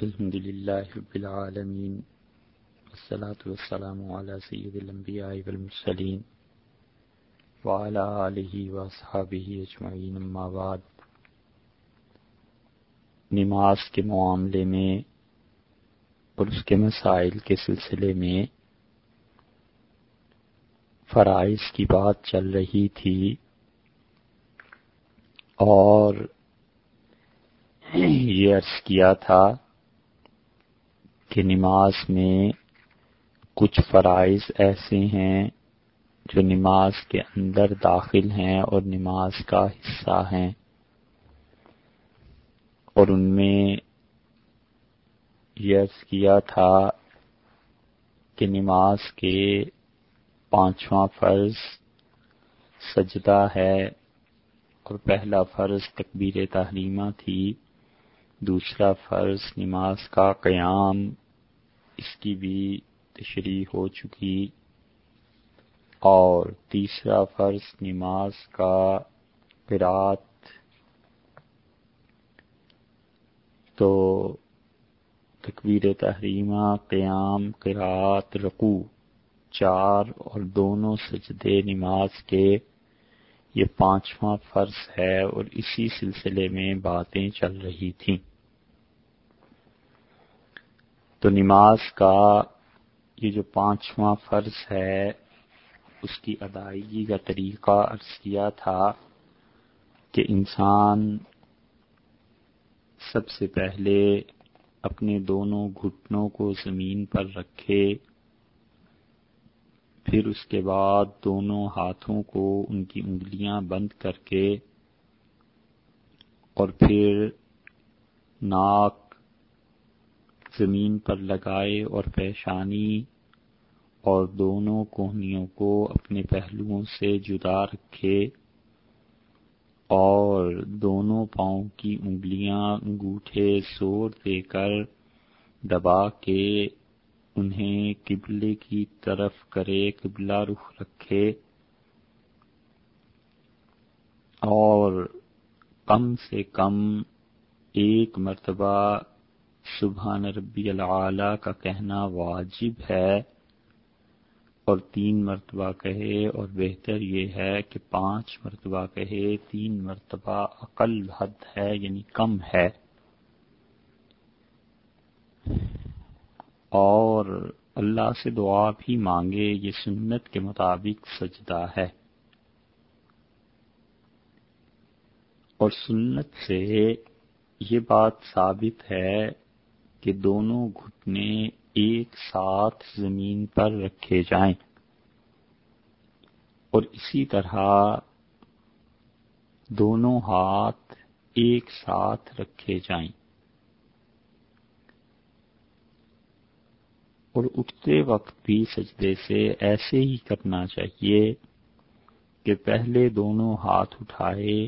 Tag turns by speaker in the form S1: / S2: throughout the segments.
S1: الحمد للہ رب العالمین والصلاة والسلام على سید الانبیاء والمرسلین وعلى آلہ واصحابہ اجمعین اما بعد. نماز کے معاملے میں اور اس کے مسائل کے سلسلے میں فرائض کی بات چل رہی تھی اور یہ عرض کیا تھا کہ نماز میں کچھ فرائض ایسے ہیں جو نماز کے اندر داخل ہیں اور نماز کا حصہ ہیں۔ اور ان میں یہ عرض کیا تھا کہ نماز کے پانچواں فرض سجدہ ہے اور پہلا فرض تکبیر تحریمہ تھی، دوسرا فرض نماز کا قیام اس کی بھی تشریح ہو چکی۔ اور تیسرا فرض نماز کا قرات تو تکبیر تحریمہ، قیام قرات رقو چار اور دونوں سجدے نماز کے۔ یہ پانچواں فرض ہے اور اسی سلسلے میں باتیں چل رہی تھیں۔ تو نماز کا یہ جو پانچواں فرض ہے، اس کی ادائیگی کا طریقہ عرض کیا تھا کہ انسان سب سے پہلے اپنے دونوں گھٹنوں کو زمین پر رکھے، پھر اس کے بعد دونوں ہاتھوں کو ان کی انگلیاں بند کر کے اور پھر ناک زمین پر لگائے اور پیشانی اور دونوں کوہنیوں کو اپنے پہلوؤں سے جدا رکھے اور دونوں پاؤں کی انگلیاں انگوٹھے زور دے کر دبا کے انہیں قبلے کی طرف کرے، قبلہ رخ رکھے اور کم سے کم ایک مرتبہ سبحان ربی العلیٰ کا کہنا واجب ہے اور تین مرتبہ کہے اور بہتر یہ ہے کہ پانچ مرتبہ کہے، تین مرتبہ عقل حد ہے یعنی کم ہے۔ اور اللہ سے دعا بھی مانگے، یہ سنت کے مطابق سجدہ ہے۔ اور سنت سے یہ بات ثابت ہے کہ دونوں گھٹنے ایک ساتھ زمین پر رکھے جائیں۔ اور اسی طرح دونوں ہاتھ ایک ساتھ رکھے جائیں۔ اور اٹھتے وقت بھی سجدے سے ایسے ہی کرنا چاہیے کہ پہلے دونوں ہاتھ اٹھائے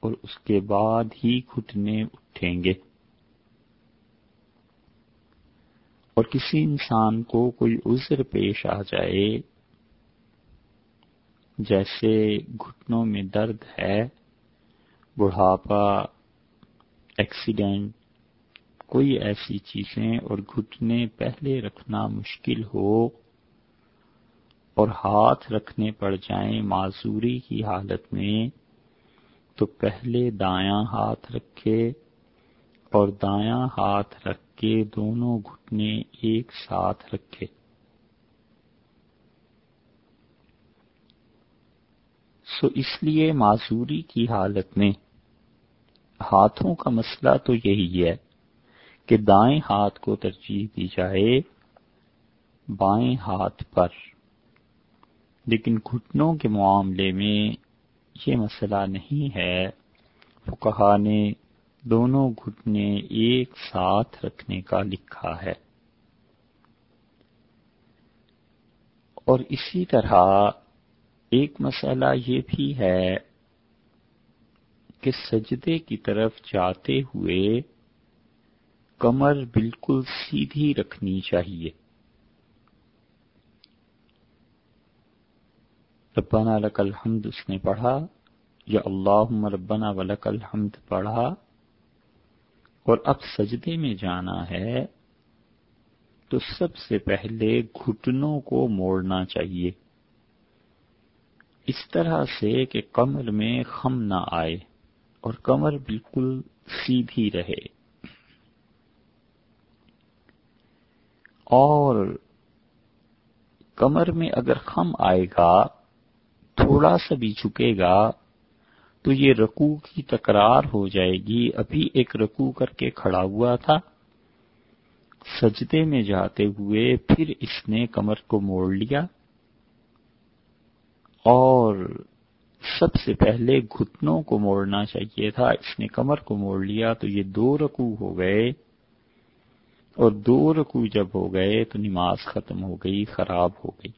S1: اور اس کے بعد ہی گھٹنے اٹھیں گے۔ اور کسی انسان کو کوئی عذر پیش آ جائے جیسے گھٹنوں میں درد ہے، بڑھاپا، ایکسیڈنٹ، کوئی ایسی چیزیں اور گھٹنے پہلے رکھنا مشکل ہو اور ہاتھ رکھنے پڑ جائیں معذوری کی حالت میں، تو پہلے دایاں ہاتھ رکھے اور دایاں ہاتھ رکھ کے دونوں گھٹنے ایک ساتھ رکھے۔ سو اس لیے معذوری کی حالت میں ہاتھوں کا مسئلہ تو یہی ہے کہ دائیں ہاتھ کو ترجیح دی جائے بائیں ہاتھ پر۔ لیکن گھٹنوں کے معاملے میں یہ مسئلہ نہیں ہے۔ فقہ نے دونوں گھٹنے ایک ساتھ رکھنے کا لکھا ہے۔ اور اسی طرح ایک مسئلہ یہ بھی ہے کہ سجدے کی طرف جاتے ہوئے کمر بالکل سیدھی رکھنی چاہیے۔ ربنا لک الحمد اس نے پڑھا، یا اللہ ربنا ولک الحمد پڑھا اور اب سجدے میں جانا ہے، تو سب سے پہلے گھٹنوں کو موڑنا چاہیے۔ اس طرح سے کہ کمر میں خم نہ آئے اور کمر بالکل سیدھی رہے۔ اور کمر میں اگر خم آئے گا، تھوڑا سا بھی جھکے گا تو یہ رکو کی تکرار ہو جائے گی۔ ابھی ایک رکو کر کے کھڑا ہوا تھا۔ سجدے میں جاتے ہوئے پھر اس نے کمر کو موڑ لیا۔ اور سب سے پہلے گھٹنوں کو موڑنا چاہیے تھا۔ اس نے کمر کو موڑ لیا تو یہ دو رکو ہو گئے۔ اور دو رکو جب ہو گئے تو نماز ختم ہو گئی، خراب ہو گئی۔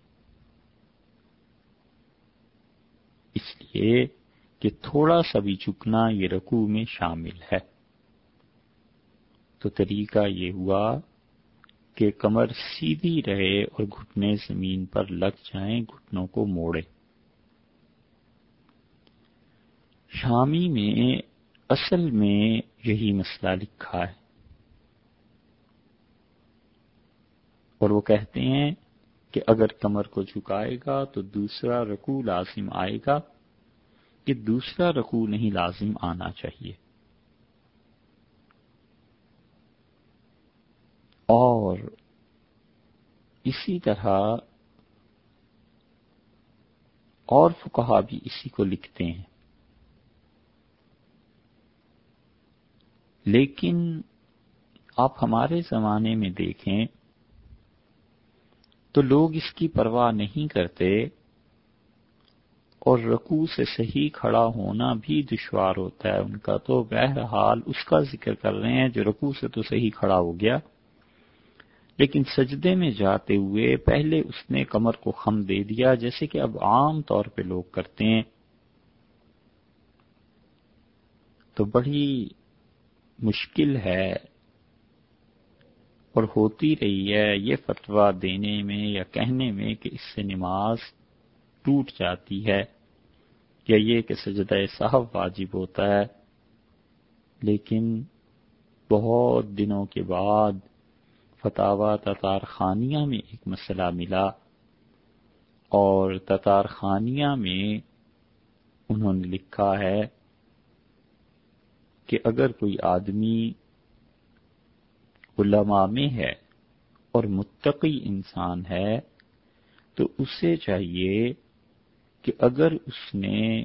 S1: اس لیے کہ تھوڑا سا بھی چکنا یہ رکوع میں شامل ہے۔ تو طریقہ یہ ہوا کہ کمر سیدھی رہے اور گھٹنے زمین پر لگ جائیں، گھٹنوں کو موڑے۔ شامی میں اصل میں یہی مسئلہ لکھا ہے۔ اور وہ کہتے ہیں کہ اگر کمر کو جھکائے گا تو دوسرا رکوع لازم آئے گا۔ کہ دوسرا رکوع نہیں لازم آنا چاہیے۔ اور اسی طرح اور فکہ بھی اسی کو لکھتے ہیں۔ لیکن آپ ہمارے زمانے میں دیکھیں تو لوگ اس کی پرواہ نہیں کرتے اور رکوع سے صحیح کھڑا ہونا بھی دشوار ہوتا ہے۔ ان کا تو بہرحال اس کا ذکر کر رہے ہیں جو رکوع سے تو صحیح کھڑا ہو گیا۔ لیکن سجدے میں جاتے ہوئے پہلے اس نے کمر کو خم دے دیا، جیسے کہ اب عام طور پہ لوگ کرتے ہیں۔ تو بڑی مشکل ہے اور ہوتی رہی ہے یہ فتویٰ دینے میں یا کہنے میں کہ اس سے نماز ٹوٹ جاتی ہے۔ یا یہ کہ سجدہ صاحب واجب ہوتا ہے، لیکن بہت دنوں کے بعد فتح تطار خانیہ میں ایک مسئلہ ملا اور تطار خانیہ میں انہوں نے لکھا ہے کہ اگر کوئی آدمی علماء میں ہے اور متقی انسان ہے تو اسے چاہیے کہ اگر اس نے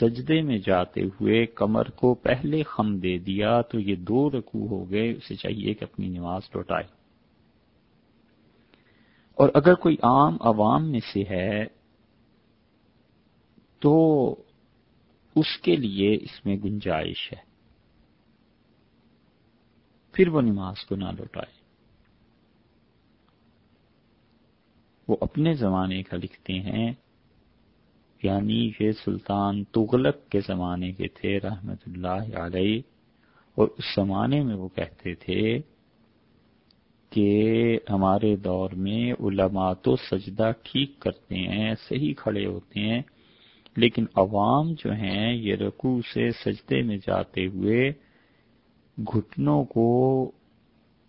S1: سجدے میں جاتے ہوئے کمر کو پہلے خم دے دیا تو یہ دو رکوع ہو گئے، اسے چاہیے کہ اپنی نماز لوٹائے۔ اور اگر کوئی عام عوام میں سے ہے تو اس کے لیے اس میں گنجائش ہے۔ پھر وہ نماز کو نہ لوٹائے۔ وہ اپنے زمانے کا لکھتے ہیں۔ یعنی یہ سلطان تغلق کے زمانے کے تھے، رحمت اللہ علیہ۔ اور اس زمانے میں وہ کہتے تھے کہ ہمارے دور میں علماء تو سجدہ ٹھیک کرتے ہیں، صحیح کھڑے ہوتے ہیں، لیکن عوام جو ہیں، یہ رکوع سے سجدے میں جاتے ہوئے گھٹنوں کو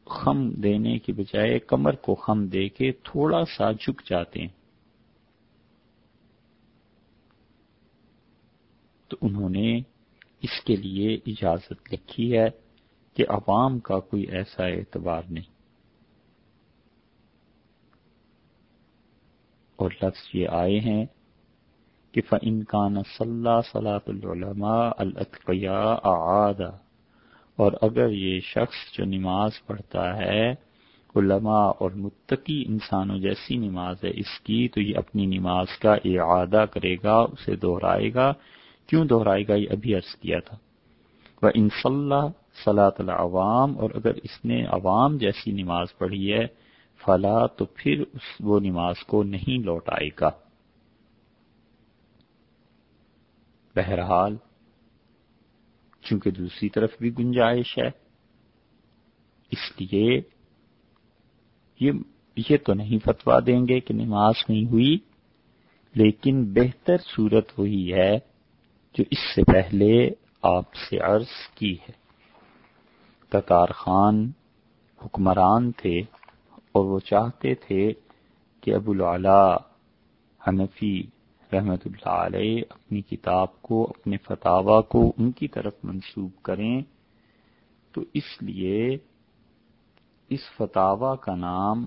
S1: خم دینے کی بجائے کمر کو خم دے کے تھوڑا سا جھک جاتے ہیں۔ تو انہوں نے اس کے لیے اجازت لکھی ہے کہ عوام کا کوئی ایسا اعتبار نہیں۔ اور لفظ یہ آئے ہیں کہ فن کا نسلّہ صلاح العلماء الطقیہ آدھا اور اگر یہ شخص جو نماز پڑھتا ہے، علماء اور متقی انسانوں جیسی نماز ہے اس کی، تو یہ اپنی نماز کا اعادہ کرے گا، اسے دہرائے گا۔ کیوں دہرائے گا؟ یہ ابھی عرض کیا تھا۔ وہ انصلاح صلاح العوام، اور اگر اس نے عوام جیسی نماز پڑھی ہے، فلا تو پھر اس وہ نماز کو نہیں لوٹائے گا۔ بہرحال چونکہ دوسری طرف بھی گنجائش ہے۔ اس لیے یہ یہ تو نہیں فتوا دیں گے کہ نماز نہیں ہوئی، لیکن بہتر صورت وہی ہے جو اس سے پہلے آپ سے عرض کی ہے۔ تتار خان حکمران تھے اور وہ چاہتے تھے کہ ابو العلا حنفی رحمت اللہ علیہ اپنی کتاب کو، اپنے فتوا کو ان کی طرف منسوب کریں۔ تو اس لیے اس فتوا کا نام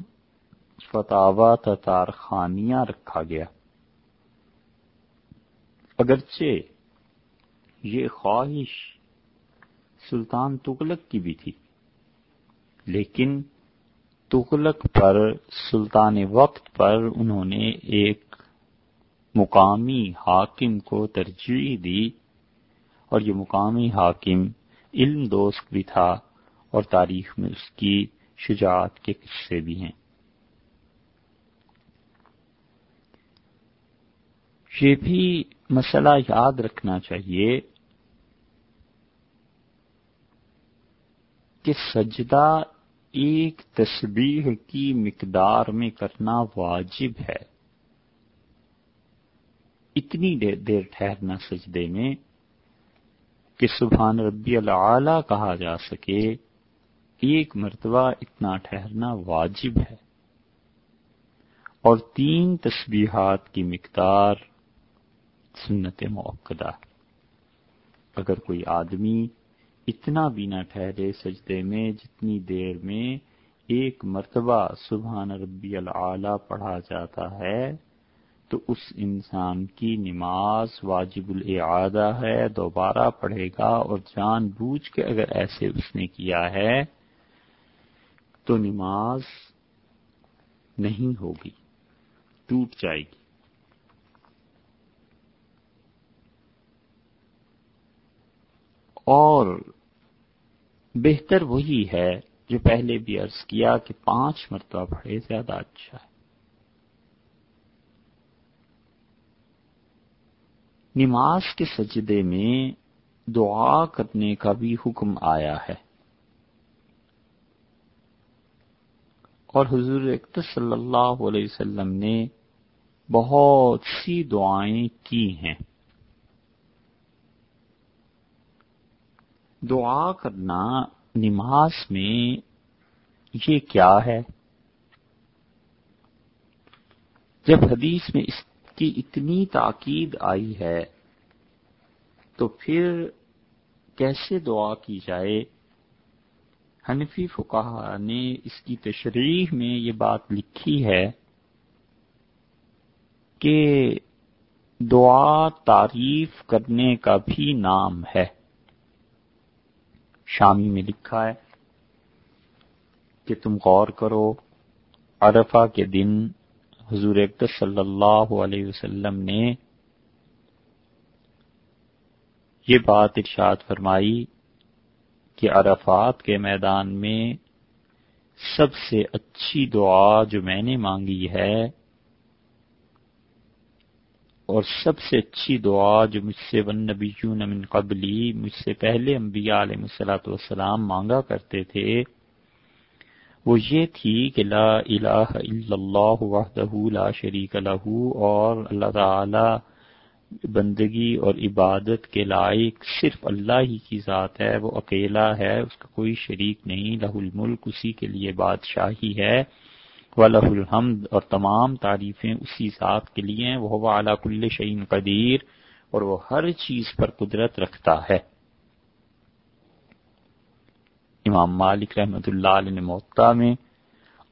S1: فتوا تتار خانیہ رکھا گیا۔ اگرچہ یہ خواہش سلطان تغلق کی بھی تھی، لیکن تغلق پر، سلطان وقت پر انہوں نے ایک مقامی حاکم کو ترجیح دی اور یہ مقامی حاکم علم دوست بھی تھا اور تاریخ میں اس کی شجاعت کے قصے بھی ہیں۔ یہ بھی مسئلہ یاد رکھنا چاہیے کہ سجدہ ایک تسبیح کی مقدار میں کرنا واجب ہے۔ اتنی دیر ٹھہرنا سجدے میں کہ سبحان ربی العلی کہا جا سکے ایک مرتبہ اتنا ٹھہرنا واجب ہے۔ اور تین تسبیحات کی مقدار سنت موقع اگر کوئی آدمی اتنا بھی نہ ٹھہرے سجدے میں جتنی دیر میں ایک مرتبہ سبحان ربی العلی پڑھا جاتا ہے تو اس انسان کی نماز واجب الاعادہ ہے، دوبارہ پڑھے گا اور جان بوجھ کے اگر ایسے اس نے کیا ہے تو نماز نہیں ہوگی، ٹوٹ جائے گی۔ اور بہتر وہی ہے جو پہلے بھی عرض کیا کہ پانچ مرتبہ پڑھے زیادہ اچھا ہے۔ نماز کے سجدے میں دعا کرنے کا بھی حکم آیا ہے۔ اور حضور صلی اللہ علیہ وسلم نے بہت سی دعائیں کی ہیں۔ دعا کرنا نماز میں یہ کیا ہے؟ جب حدیث میں اس کی اتنی تاکید آئی ہے، تو پھر کیسے دعا کی جائے؟ حنفی فقہ نے اس کی تشریح میں یہ بات لکھی ہے کہ دعا تعریف کرنے کا بھی نام ہے۔ شامی میں لکھا ہے کہ تم غور کرو، عرفہ کے دن حضور اقدس صلی اللہ علیہ وسلم نے یہ بات ارشاد فرمائی کہ عرفات کے میدان میں سب سے اچھی دعا جو میں نے مانگی ہے اور سب سے اچھی دعا جو مجھ سے ون نبی من قبلی مجھ سے پہلے انبیاء علیہ السلاۃ والسلام مانگا کرتے تھے وہ یہ تھی کہ لا الہ الا اللہ وحدہ لا شریک لہ اور اللہ تعالی بندگی اور عبادت کے لائق صرف اللہ ہی کی ذات ہے، وہ اکیلا ہے، اس کا کوئی شریک نہیں، لہ الملک اسی کے لیے بادشاہی ہے وہ لہ الحمد اور تمام تعریفیں اسی ذات کے لیے وہ اعلیٰ کل شعین قدیر اور وہ ہر چیز پر قدرت رکھتا ہے۔ امام مالک رحمۃ اللہ علیہ نے معطا میں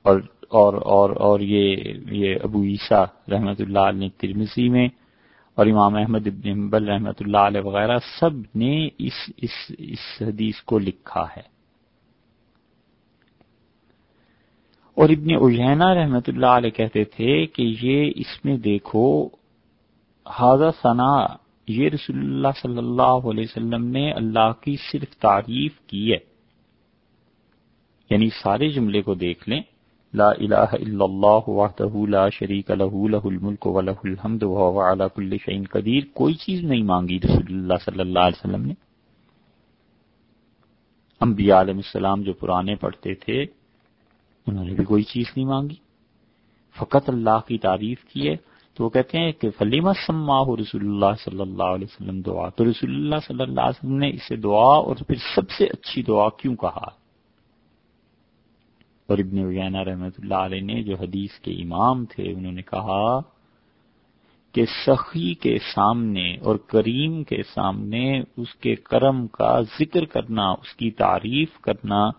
S1: اور اور اور اور یہ یہ ابو عیسیٰ رحمۃ اللہ علیہ ترمسی میں اور امام احمد ابن حنبل رحمۃ اللہ علیہ وغیرہ سب نے اس اس اس حدیث کو لکھا ہے۔ اور ابن اجینا رحمۃ اللہ علیہ کہتے تھے کہ یہ اس میں دیکھو حاضر ثنا، یہ رسول اللہ صلی اللہ علیہ وسلم نے اللہ کی صرف تعریف کی ہے۔ یعنی سارے جملے کو دیکھ لیں۔ لا الہ الا اللہ وحدہ لا شریک لہ لہ الملک و لہ الحمد وهو على كل شيء قدیر۔ کوئی چیز نہیں مانگی رسول اللہ صلی اللہ علیہ وسلم نے۔ انبیاء علیہ السلام جو پرانے پڑھتے تھے، انہوں نے بھی کوئی چیز نہیں مانگی۔ فقط اللہ کی تعریف کی ہے۔ تو وہ کہتے ہیں کہ فلیمہ سما ہو رسول اللہ صلی اللہ علیہ وسلم دعا۔ تو رسول اللہ صلی اللہ علیہ وسلم نے اسے دعا اور پھر سب سے اچھی دعا کیوں کہا؟ اور ابن وینا رحمۃ اللہ علیہ نے جو حدیث کے امام تھے، انہوں نے کہا کہ سخی کے سامنے اور کریم کے سامنے اس کے کرم کا ذکر کرنا، اس کی تعریف کرنا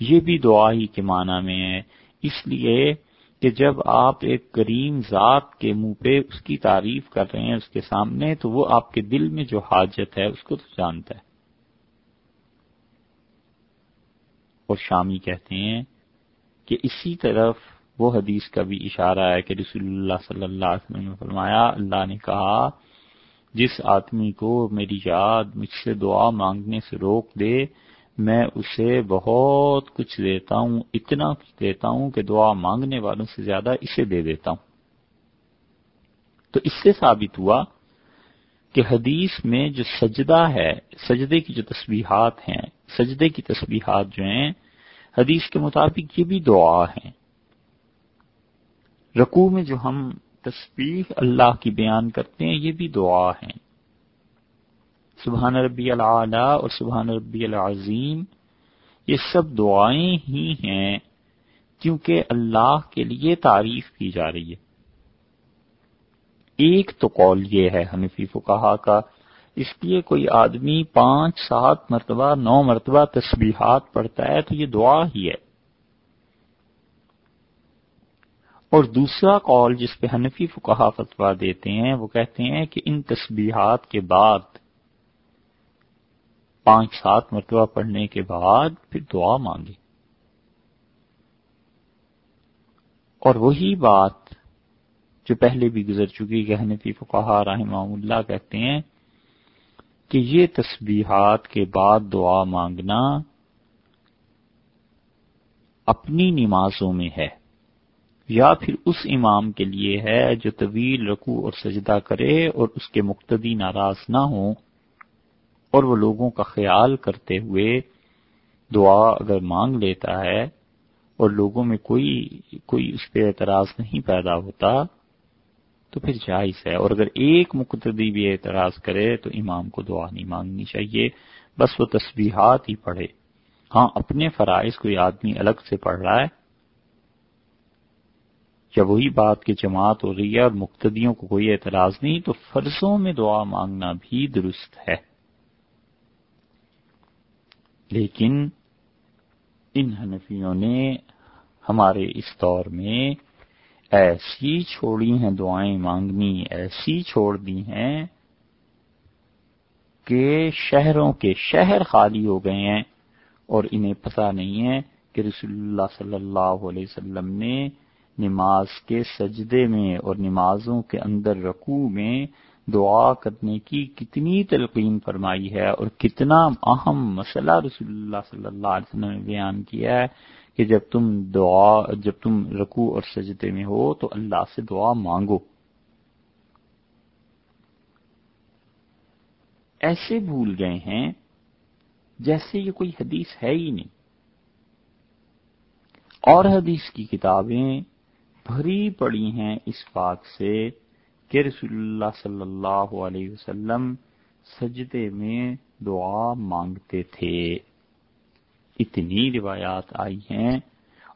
S1: یہ بھی دعا ہی کے معنی میں ہے۔ اس لیے کہ جب آپ ایک کریم ذات کے منہ پہ اس کی تعریف کر رہے ہیں، اس کے سامنے، تو وہ آپ کے دل میں جو حاجت ہے، اس کو تو جانتا ہے۔ اور شامی کہتے ہیں کہ اسی طرف وہ حدیث کا بھی اشارہ ہے کہ رسول اللہ صلی اللہ علیہ وسلم نے فرمایا، اللہ نے کہا، جس آدمی کو میری یاد مجھ سے دعا مانگنے سے روک دے، میں اسے بہت کچھ دیتا ہوں، اتنا کچھ دیتا ہوں کہ دعا مانگنے والوں سے زیادہ اسے دے دیتا ہوں۔ تو اس سے ثابت ہوا کہ حدیث میں جو سجدہ ہے، سجدے کی جو تسبیحات ہیں، سجدے کی تسبیحات جو ہیں حدیث کے مطابق یہ بھی دعا ہیں۔ رقو میں جو ہم تسبیح اللہ کی بیان کرتے ہیں، یہ بھی دعا ہیں۔ سبحان ربی العلی اور سبحان ربی العظیم، یہ سب دعائیں ہی ہیں کیونکہ اللہ کے لیے تعریف کی جا رہی ہے۔ ایک تو قول یہ ہے، حنفی فقہا کا اس لیے کوئی آدمی پانچ، سات مرتبہ، نو مرتبہ تسبیحات پڑھتا ہے تو یہ دعا ہی ہے۔ اور دوسرا قول جس پہ حنفی فقہا فتوا دیتے ہیں، وہ کہتے ہیں کہ ان تسبیحات کے بعد، پانچ، سات مرتبہ پڑھنے کے بعد پھر دعا مانگے اور وہی بات جو پہلے بھی گزر چکی کہ حنفی فقہ رحمہ اللہ کہتے ہیں کہ یہ تسبیحات کے بعد دعا مانگنا اپنی نمازوں میں ہے یا پھر اس امام کے لیے ہے جو طویل رکوع اور سجدہ کرے اور اس کے مقتدی ناراض نہ ہوں اور وہ لوگوں کا خیال کرتے ہوئے دعا اگر مانگ لیتا ہے اور لوگوں میں کوئی کوئی اس پہ اعتراض نہیں پیدا ہوتا تو پھر جائز ہے۔ اور اگر ایک مقتدی بھی اعتراض کرے تو امام کو دعا نہیں مانگنی چاہیے، بس وہ تسبیحات ہی پڑھے۔ ہاں اپنے فرائض کوئی آدمی الگ سے پڑھ رہا ہے؟ یا وہی بات کہ جماعت ہو رہی ہے اور مقتدیوں کو کوئی اعتراض نہیں، تو فرضوں میں دعا مانگنا بھی درست ہے۔ لیکن ان حنفیوں نے ہمارے اس دور میں ایسی چھوڑی ہیں دعائیں مانگنی، ایسی چھوڑ دی ہیں کہ شہروں کے شہر خالی ہو گئے ہیں اور انہیں پتہ نہیں ہے کہ رسول اللہ صلی اللہ علیہ وسلم نے نماز کے سجدے میں اور نمازوں کے اندر رکوع میں دعا کرنے کی کتنی تلقین فرمائی ہے اور کتنا اہم مسئلہ رسول اللہ صلی اللہ علیہ وسلم نے بیان کیا ہے کہ جب تم دعا، جب تم رکوع اور سجدے میں ہو تو اللہ سے دعا مانگو۔ ایسے بھول گئے ہیں جیسے یہ کوئی حدیث ہے ہی نہیں۔ اور حدیث کی کتابیں بھری پڑی ہیں اس بات سے کہ رسول اللہ صلی اللہ علیہ وسلم سجدے میں دعا مانگتے تھے۔ اتنی روایات آئی ہیں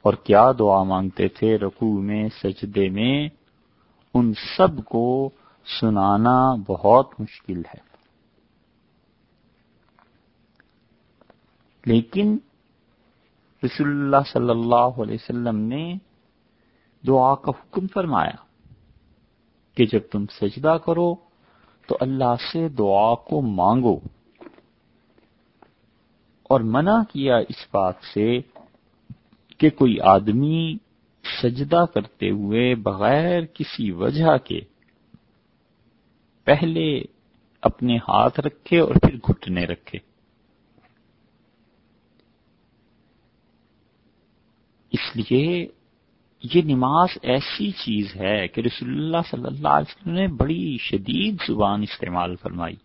S1: اور کیا دعا مانگتے تھے رکوع میں، سجدے میں؟ ان سب کو سنانا بہت مشکل ہے۔ لیکن رسول اللہ صلی اللہ علیہ وسلم نے دعا کا حکم فرمایا کہ جب تم سجدہ کرو تو اللہ سے دعا کو مانگو۔ اور منع کیا اس بات سے کہ کوئی آدمی سجدہ کرتے ہوئے بغیر کسی وجہ کے پہلے اپنے ہاتھ رکھے اور پھر گھٹنے رکھے۔ اس لیے یہ نماز ایسی چیز ہے کہ رسول اللہ صلی اللہ علیہ وسلم نے بڑی شدید زبان استعمال فرمائی۔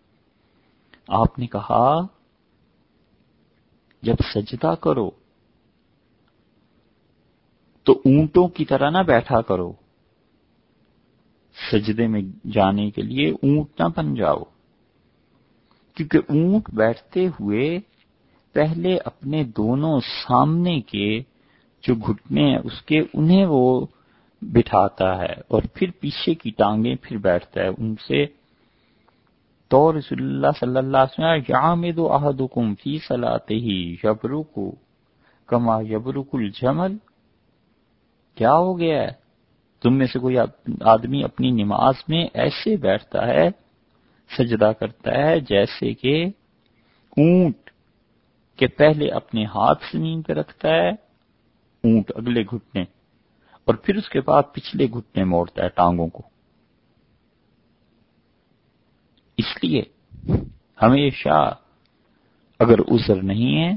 S1: آپ نے کہا جب سجدہ کرو، تو اونٹوں کی طرح نہ بیٹھا کرو۔ سجدے میں جانے کے لیے اونٹ نہ بن جاؤ۔ کیونکہ اونٹ بیٹھتے ہوئے پہلے اپنے دونوں سامنے کے جو گھٹنے ہیں، اس کے انہیں وہ بٹھاتا ہے اور پھر پیچھے کی ٹانگیں پھر بیٹھتا ہے۔ ان سے تو رسول اللہ صلی اللہ علیہ وسلم یامد احدکم فی صلاتے ہی یبرکو کما یبرک الجمل۔ کیا ہو گیا ہے؟ تم میں سے کوئی آدمی اپنی نماز میں ایسے بیٹھتا ہے، سجدہ کرتا ہے جیسے کہ اونٹ کے پہلے اپنے ہاتھ زمین پہ رکھتا ہے، اونٹ اگلے گھٹنے اور پھر اس کے بعد پچھلے گھٹنے موڑتا ہے ٹانگوں کو۔ اس لیے ہمیشہ اگر عذر نہیں ہے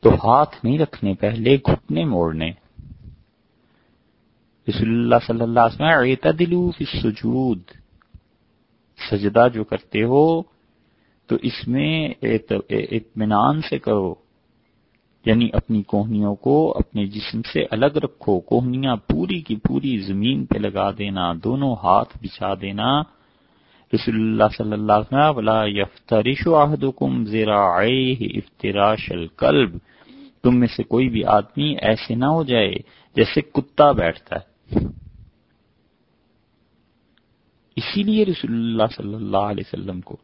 S1: تو ہاتھ نہیں رکھنے، پہلے گھٹنے موڑنے۔ رسول اللہ صلی اللہ علیہ وسلم فی السجود۔ سجدہ جو کرتے ہو تو اس میں اطمینان سے کرو۔ یعنی اپنی کوہنیوں کو اپنے جسم سے الگ رکھو۔ کوہنیاں پوری کی پوری زمین پہ لگا دینا، دونوں ہاتھ بچھا دینا۔ رسول اللہ صلی اللہ علیہ وسلم افتراش القلب تم میں سے کوئی بھی آدمی ایسے نہ ہو جائے جیسے کتا بیٹھتا ہے۔ اسی لیے رسول اللہ صلی اللہ علیہ وسلم کو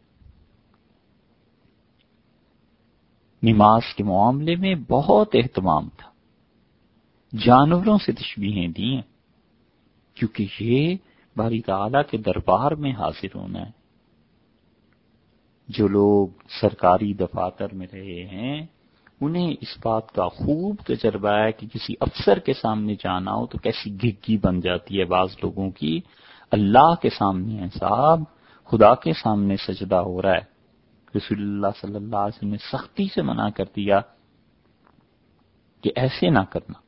S1: نماز کے معاملے میں بہت اہتمام تھا۔ جانوروں سے تشبیہیں دی ہیں کیونکہ یہ باری تعالی کے دربار میں حاضر ہونا ہے۔ جو لوگ سرکاری دفاتر میں رہے ہیں، انہیں اس بات کا خوب تجربہ ہے کہ کسی افسر کے سامنے جانا ہو تو کیسی گگی بن جاتی ہے بعض لوگوں کی۔ اللہ کے سامنے ہے صاحب، خدا کے سامنے سجدہ ہو رہا ہے۔ رسول اللہ صلی اللہ علیہ وسلم نے سختی سے منع کر دیا کہ ایسے نہ کرنا۔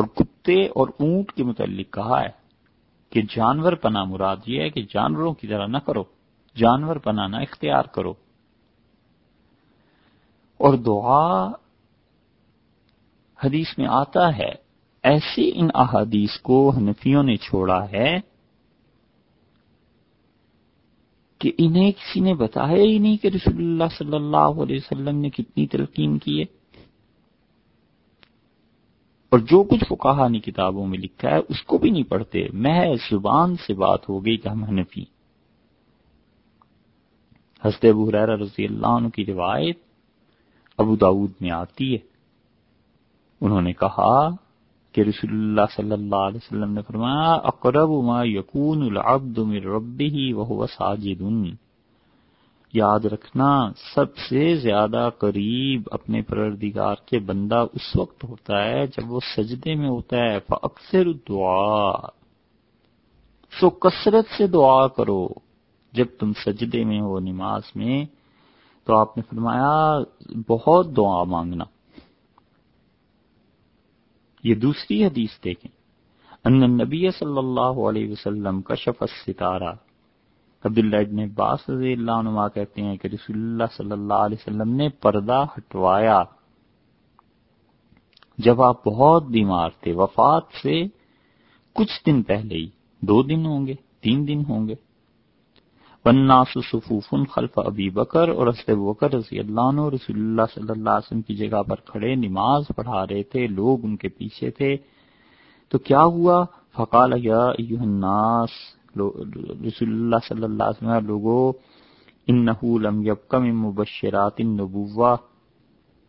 S1: اور کتے اور اونٹ کے متعلق کہا ہے کہ جانور پنا مراد یہ ہے کہ جانوروں کی طرح نہ کرو، جانور پنا نہ اختیار کرو۔ اور دعا حدیث میں آتا ہے، ایسی ان احادیث کو حنفیوں نے چھوڑا ہے کہ انہیں کسی نے بتایا ہی نہیں کہ رسول اللہ صلی اللہ علیہ وسلم نے کتنی تلقین کی ہے۔ اور جو کچھ فکاہانی کتابوں میں لکھا ہے، اس کو بھی نہیں پڑھتے۔ محض زبان سے بات ہو گئی کہ ہم حنفی حضرت ابو رضی اللہ عنہ کی روایت ابو داود میں آتی ہے۔ انہوں نے کہا کہ رسول اللہ صلی اللہ علیہ وسلم نے فرمایا، اقرب ما یکون العبد من ربه وهو ساجد۔ یاد رکھنا، سب سے زیادہ قریب اپنے پروردگار کے بندہ اس وقت ہوتا ہے جب وہ سجدے میں ہوتا ہے۔ فاکثر دعا سو کثرت سے دعا کرو۔ جب تم سجدے میں ہو نماز میں، تو آپ نے فرمایا، بہت دعا مانگنا۔ یہ دوسری حدیث دیکھیں۔ ان نبی صلی اللہ علیہ وسلم کا شفت ستارہ عبداللہ ابن عباس رضی اللہ عنہ کہتے ہیں کہ رسول اللہ صلی اللہ علیہ وسلم نے پردہ ہٹوایا۔ جب آپ بہت بیمار تھے، وفات سے کچھ دن پہلے ہی، دو دن ہوں گے، تین دن ہوں گے۔ والناس صفوف خلف ابی بکر اور حضرت بکر رضی اللہ عنہ رسول اللہ صلی اللہ علیہ وسلم کی جگہ پر کھڑے نماز پڑھا رہے تھے، لوگ ان کے پیچھے تھے۔ تو کیا ہوا؟ فقال یا الناس رسول اللہ صلی اللہ علیہ وسلم لوگو، انہو لم یبقى من مبشرات النبوہ۔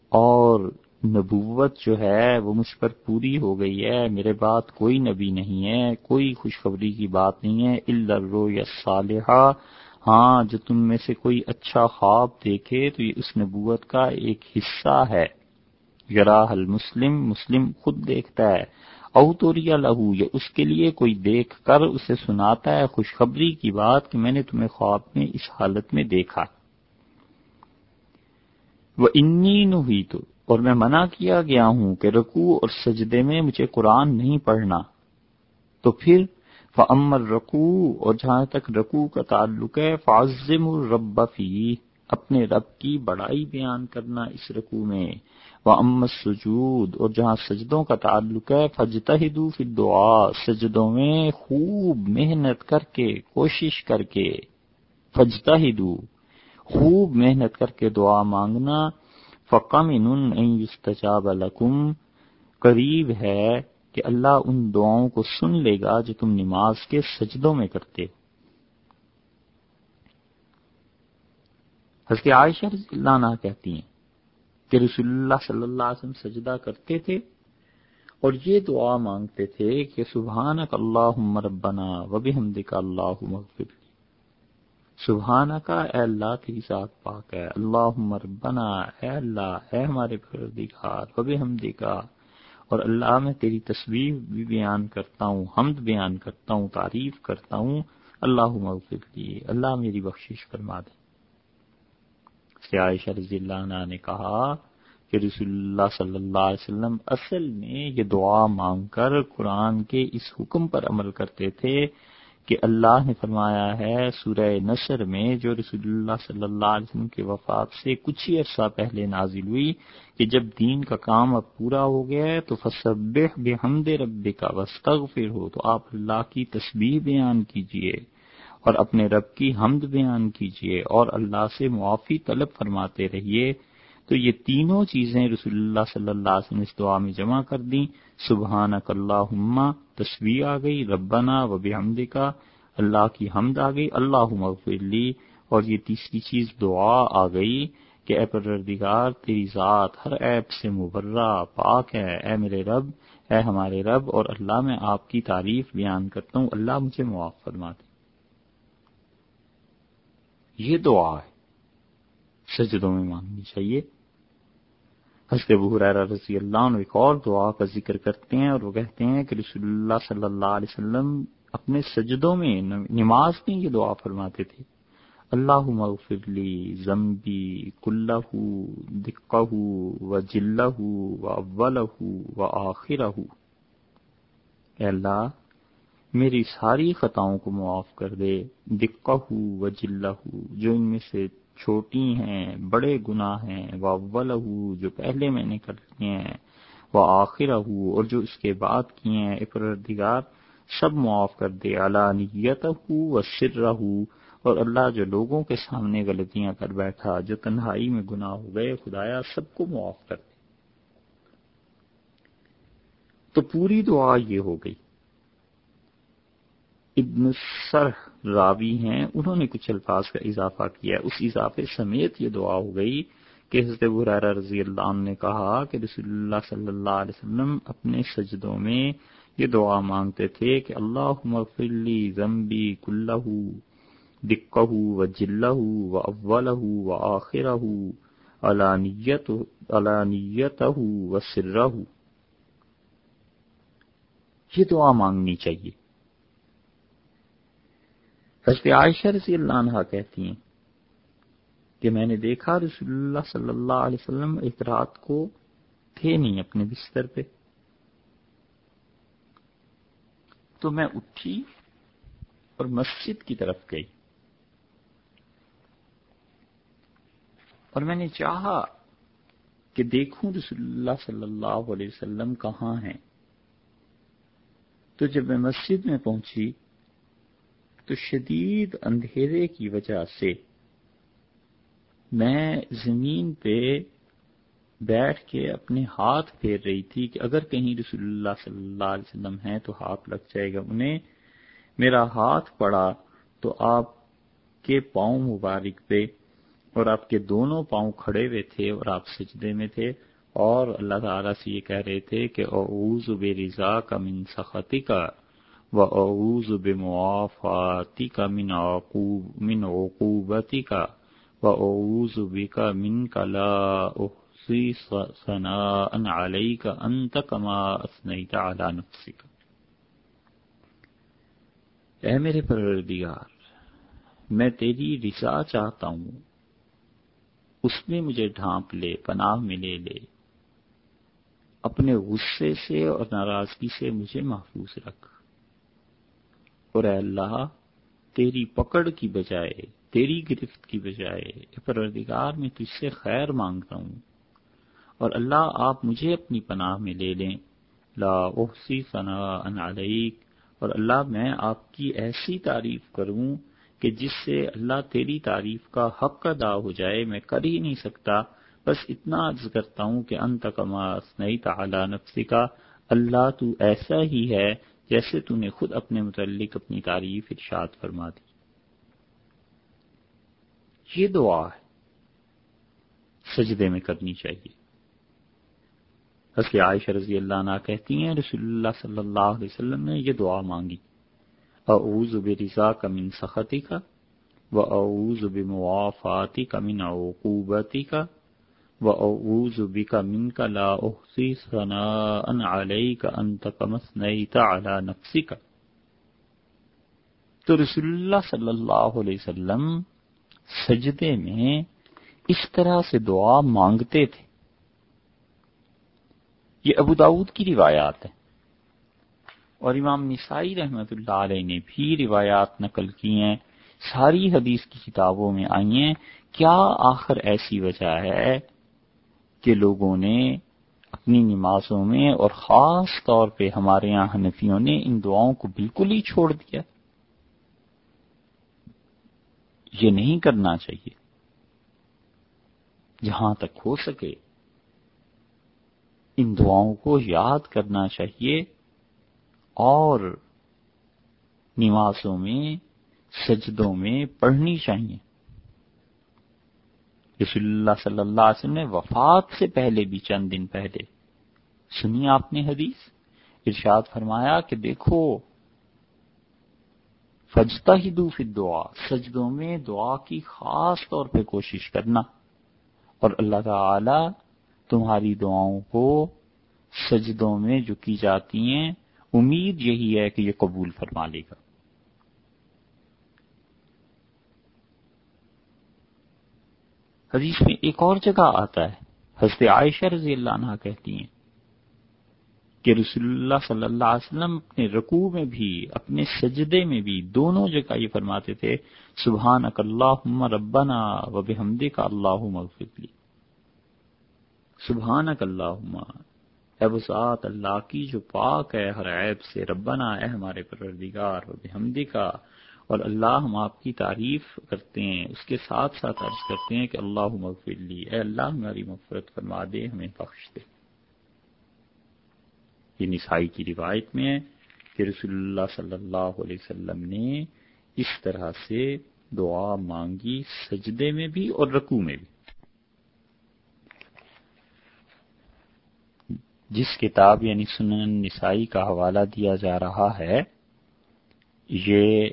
S1: اور نبوت جو ہے، وہ مجھ پر پوری ہو گئی ہے، میرے بعد کوئی نبی نہیں ہے، کوئی خوشخبری کی بات نہیں ہے، الا الرؤیا الصالحہ۔ ہاں جو تم میں سے کوئی اچھا خواب دیکھے، تو یہ اس نبوت کا ایک حصہ ہے۔ یراہ المسلم، مسلم خود دیکھتا ہے۔ او تو لہو یہ اس کے لیے کوئی دیکھ کر اسے سناتا ہے خوشخبری کی بات کہ میں نے تمہیں خواب میں اس حالت میں دیکھا۔ وہ انی ہوئی تو اور میں منع کیا گیا ہوں کہ رکوع اور سجدے میں مجھے قرآن نہیں پڑھنا۔ تو پھر فعمر رقو اور جہاں تک رقو کا تعلق ہے فاضم الرب فی اپنے رب کی بڑائی بیان کرنا اس رقو میں۔ وہ امت سجود اور جہاں سجدوں کا تعلق ہے فجتہدو فی دعا سجدوں میں خوب محنت کر کے، کوشش کر کے فجتہدو خوب محنت کر کے دعا مانگنا فقم انجاب الکم قریب ہے کہ اللہ ان دعاؤں کو سن لے گا جو تم نماز کے سجدوں میں کرتے ہو۔ حضرت عائشہ رضی اللہ عنہ کہتی ہیں کہ رسول اللہ صلی اللہ علیہ وسلم سجدہ کرتے تھے اور یہ دعا مانگتے تھے کہ سبحانک اللہم ربنا و بحمدک اللہم اغفر سبحانہ کا اے اللہ تیری ذات پاک ہے۔ اللہ ربنا اے اللہ، اے ہمارے پروردگار و بحمدک کا اور اللہ میں تیری تصویر بھی بیان کرتا ہوں، حمد بیان کرتا ہوں، تعریف کرتا ہوں۔ اللہ مغفر لی اللہ میری بخشش فرما دے۔ عائشہ رضی اللہ عنہ نے کہا کہ رسول اللہ صلی اللہ علیہ وسلم اصل میں یہ دعا مانگ کر قرآن کے اس حکم پر عمل کرتے تھے کہ اللہ نے فرمایا ہے سورہ نصر میں جو رسول اللہ صلی اللہ علیہ وسلم کے وفات سے کچھ ہی عرصہ پہلے نازل ہوئی کہ جب دین کا کام اب پورا ہو گیا ہے تو فصبح بحمد رب کا وسطر ہو تو آپ اللہ کی تسبیح بیان کیجیے۔ اور اپنے رب کی حمد بیان کیجیے اور اللہ سے معافی طلب فرماتے رہیے۔ تو یہ تینوں چیزیں رسول اللہ صلی اللہ علیہ وسلم اس دعا میں جمع کر دیں۔ سبحان اللہ تصویر آ گئی، ربنا و بحمد کا اللہ کی حمد آ گئی اللہ مغفر لی۔ اور یہ تیسری چیز دعا آ گئی کہ اے پروردگار، تیری ذات ہر ایپ سے مبرہ، پاک ہے۔ اے میرے رب، اے ہمارے رب، اور اللہ میں آپ کی تعریف بیان کرتا ہوں۔ اللہ مجھے معاف فرما دے۔ یہ دعا ہے۔ سجدوں میں مانگنی چاہیے۔ حضرت ابو حریرہ رضی اللہ عنہ ایک اور دعا کا ذکر کرتے ہیں اور وہ کہتے ہیں کہ رسول اللہ صلی اللہ علیہ وسلم اپنے سجدوں میں نماز میں یہ دعا فرماتے تھے۔ اللہ مغفر لی زمبی کلہ دقہ و جلہ و اولہ و آخرہ اے اللہ میری ساری خطاؤں کو معاف کر دے۔ دقہ و جلہ جو ان میں سے چھوٹی ہیں، بڑے گناہ ہیں۔ وہ اول جو پہلے میں نے کر لیے ہیں۔ وہ آخر اور جو اس کے بعد کیے ہیں۔ اپردگار سب معاف کر دے۔ علانیت و سر اور اللہ جو لوگوں کے سامنے غلطیاں کر بیٹھا، جو تنہائی میں گناہ ہو گئے، خدایا سب کو معاف کر دے۔ تو پوری دعا یہ ہو گئی۔ ابن سرح راوی ہیں، انہوں نے کچھ الفاظ کا اضافہ کیا۔ اس اضافے سمیت یہ دعا ہو گئی کہ حضرت برار رضی اللہ عنہ نے کہا کہ رسول اللہ صلی اللہ علیہ وسلم اپنے سجدوں میں یہ دعا مانگتے تھے کہ اللہ مغفلی ضمبی کلہ، دقہ و جلہ و اولہ و آخرہ علانیت و سرہ۔ یہ دعا مانگنی چاہیے۔ حضرت عائشہ رضی اللہ عنہ کہتی ہیں کہ میں نے دیکھا رسول اللہ صلی اللہ علیہ وسلم ایک رات کو تھے نہیں اپنے بستر پہ۔ تو میں اٹھی اور مسجد کی طرف گئی۔ اور میں نے چاہا کہ دیکھوں رسول اللہ صلی اللہ علیہ وسلم کہاں ہیں۔ تو جب میں مسجد میں پہنچی تو شدید اندھیرے کی وجہ سے میں زمین پہ بیٹھ کے اپنے ہاتھ پھیر رہی تھی کہ اگر کہیں رسول اللہ صلی اللہ علیہ وسلم ہیں تو ہاتھ لگ جائے گا انہیں میرا ہاتھ پڑا تو آپ کے پاؤں مبارک پہ اور آپ کے دونوں پاؤں کھڑے ہوئے تھے اور آپ سجدے میں تھے اور اللہ تعالیٰ سے یہ کہہ رہے تھے کہ اعوذ بے رضا کا من سختی کا وأعوذ بمعافاتك من عقوب من عقوبتك وأعوذ بك منك لا أحصي ثناء عليك أنت كما أثنيت على نفسك۔ اے میرے پروردگار، میں تیری رضا چاہتا ہوں۔ اس میں مجھے ڈھانپ لے، پناہ میں لے لے۔ اپنے غصے سے اور ناراضگی سے مجھے محفوظ رکھ۔ اور اے اللہ، تیری پکڑ کی بجائے، تیری گرفت کی بجائے پروردگار، میں تجھ سے خیر مانگتا ہوں۔ اور اللہ، آپ مجھے اپنی پناہ میں لے لیں۔ لا احسی ثنا ان علیک۔ اور اللہ، میں آپ کی ایسی تعریف کروں کہ جس سے اللہ تیری تعریف کا حق ادا ہو جائے۔ میں کر ہی نہیں سکتا۔ بس اتنا عرض کرتا ہوں کہ انت کما نئی تعالی نفسی کا اللہ، تو ایسا ہی ہے جیسے تو نے خود اپنے متعلق اپنی تعریف ارشاد فرما دی۔ یہ دعا ہے۔ سجدے میں کرنی چاہیے۔ حضرت عائشہ رضی اللہ عنہ کہتی ہیں، رسول اللہ صلی اللہ علیہ وسلم نے یہ دعا مانگی۔ اعوذ برضا کا من سختی کا و اعوذ بموافاتی کا من عقوبتی کا و اعوذ بک من کا لا احصی ثناء علیک انت کمثنیت علی نفسک تو رسول اللہ صلی اللہ علیہ وسلم سجدے میں اس طرح سے دعا مانگتے تھے۔ یہ ابو داود کی روایات ہے اور امام نسائی رحمت اللہ علیہ نے بھی روایات نقل کی ہیں۔ ساری حدیث کی کتابوں میں آئی ہیں۔ کیا آخر ایسی وجہ ہے کہ لوگوں نے اپنی نمازوں میں اور خاص طور پہ ہمارے یہاں حنفیوں نے ان دعاؤں کو بالکل ہی چھوڑ دیا۔ یہ نہیں کرنا چاہیے۔ جہاں تک ہو سکے، ان دعاؤں کو یاد کرنا چاہیے اور نمازوں میں، سجدوں میں پڑھنی چاہیے۔ رسول اللہ صلی اللہ علیہ وسلم نے وفات سے پہلے بھی چند دن پہلے سنی آپ نے حدیث؟ ارشاد فرمایا کہ دیکھو فجتا ہی دوفی دعا سجدوں میں دعا کی خاص طور پہ کوشش کرنا۔ اور اللہ تعالی تمہاری دعاؤں کو سجدوں میں جو کی جاتی ہیں، امید یہی ہے کہ یہ قبول فرما لے گا۔ حدیث میں ایک اور جگہ آتا ہے۔ حضرت عائشہ رضی اللہ عنہ کہتی ہیں کہ رسول اللہ صلی اللہ علیہ وسلم اپنے رکوع میں بھی، اپنے سجدے میں بھی دونوں جگہ یہ فرماتے تھے سبحان اک اللہ ربنا و بحمدے کا اللہ مغفر سبحان اک اللہ اے وسعت اللہ کی جو پاک ہے، ہر عیب سے ربنا، اے ہمارے پروردگار و بحمدی کا اور اللہ ہم آپ کی تعریف کرتے ہیں، اس کے ساتھ ساتھ عرض کرتے ہیں کہ اللہ مغفر لی۔ اے اللہ، ہماری مغفرت فرما دے، ہمیں بخش دے۔ یہ نسائی کی روایت میں ہے کہ رسول اللہ صلی اللہ علیہ وسلم نے اس طرح سے دعا مانگی سجدے میں بھی اور رکوع میں بھی۔ جس کتاب یعنی سنن نسائی کا حوالہ دیا جا رہا ہے، یہ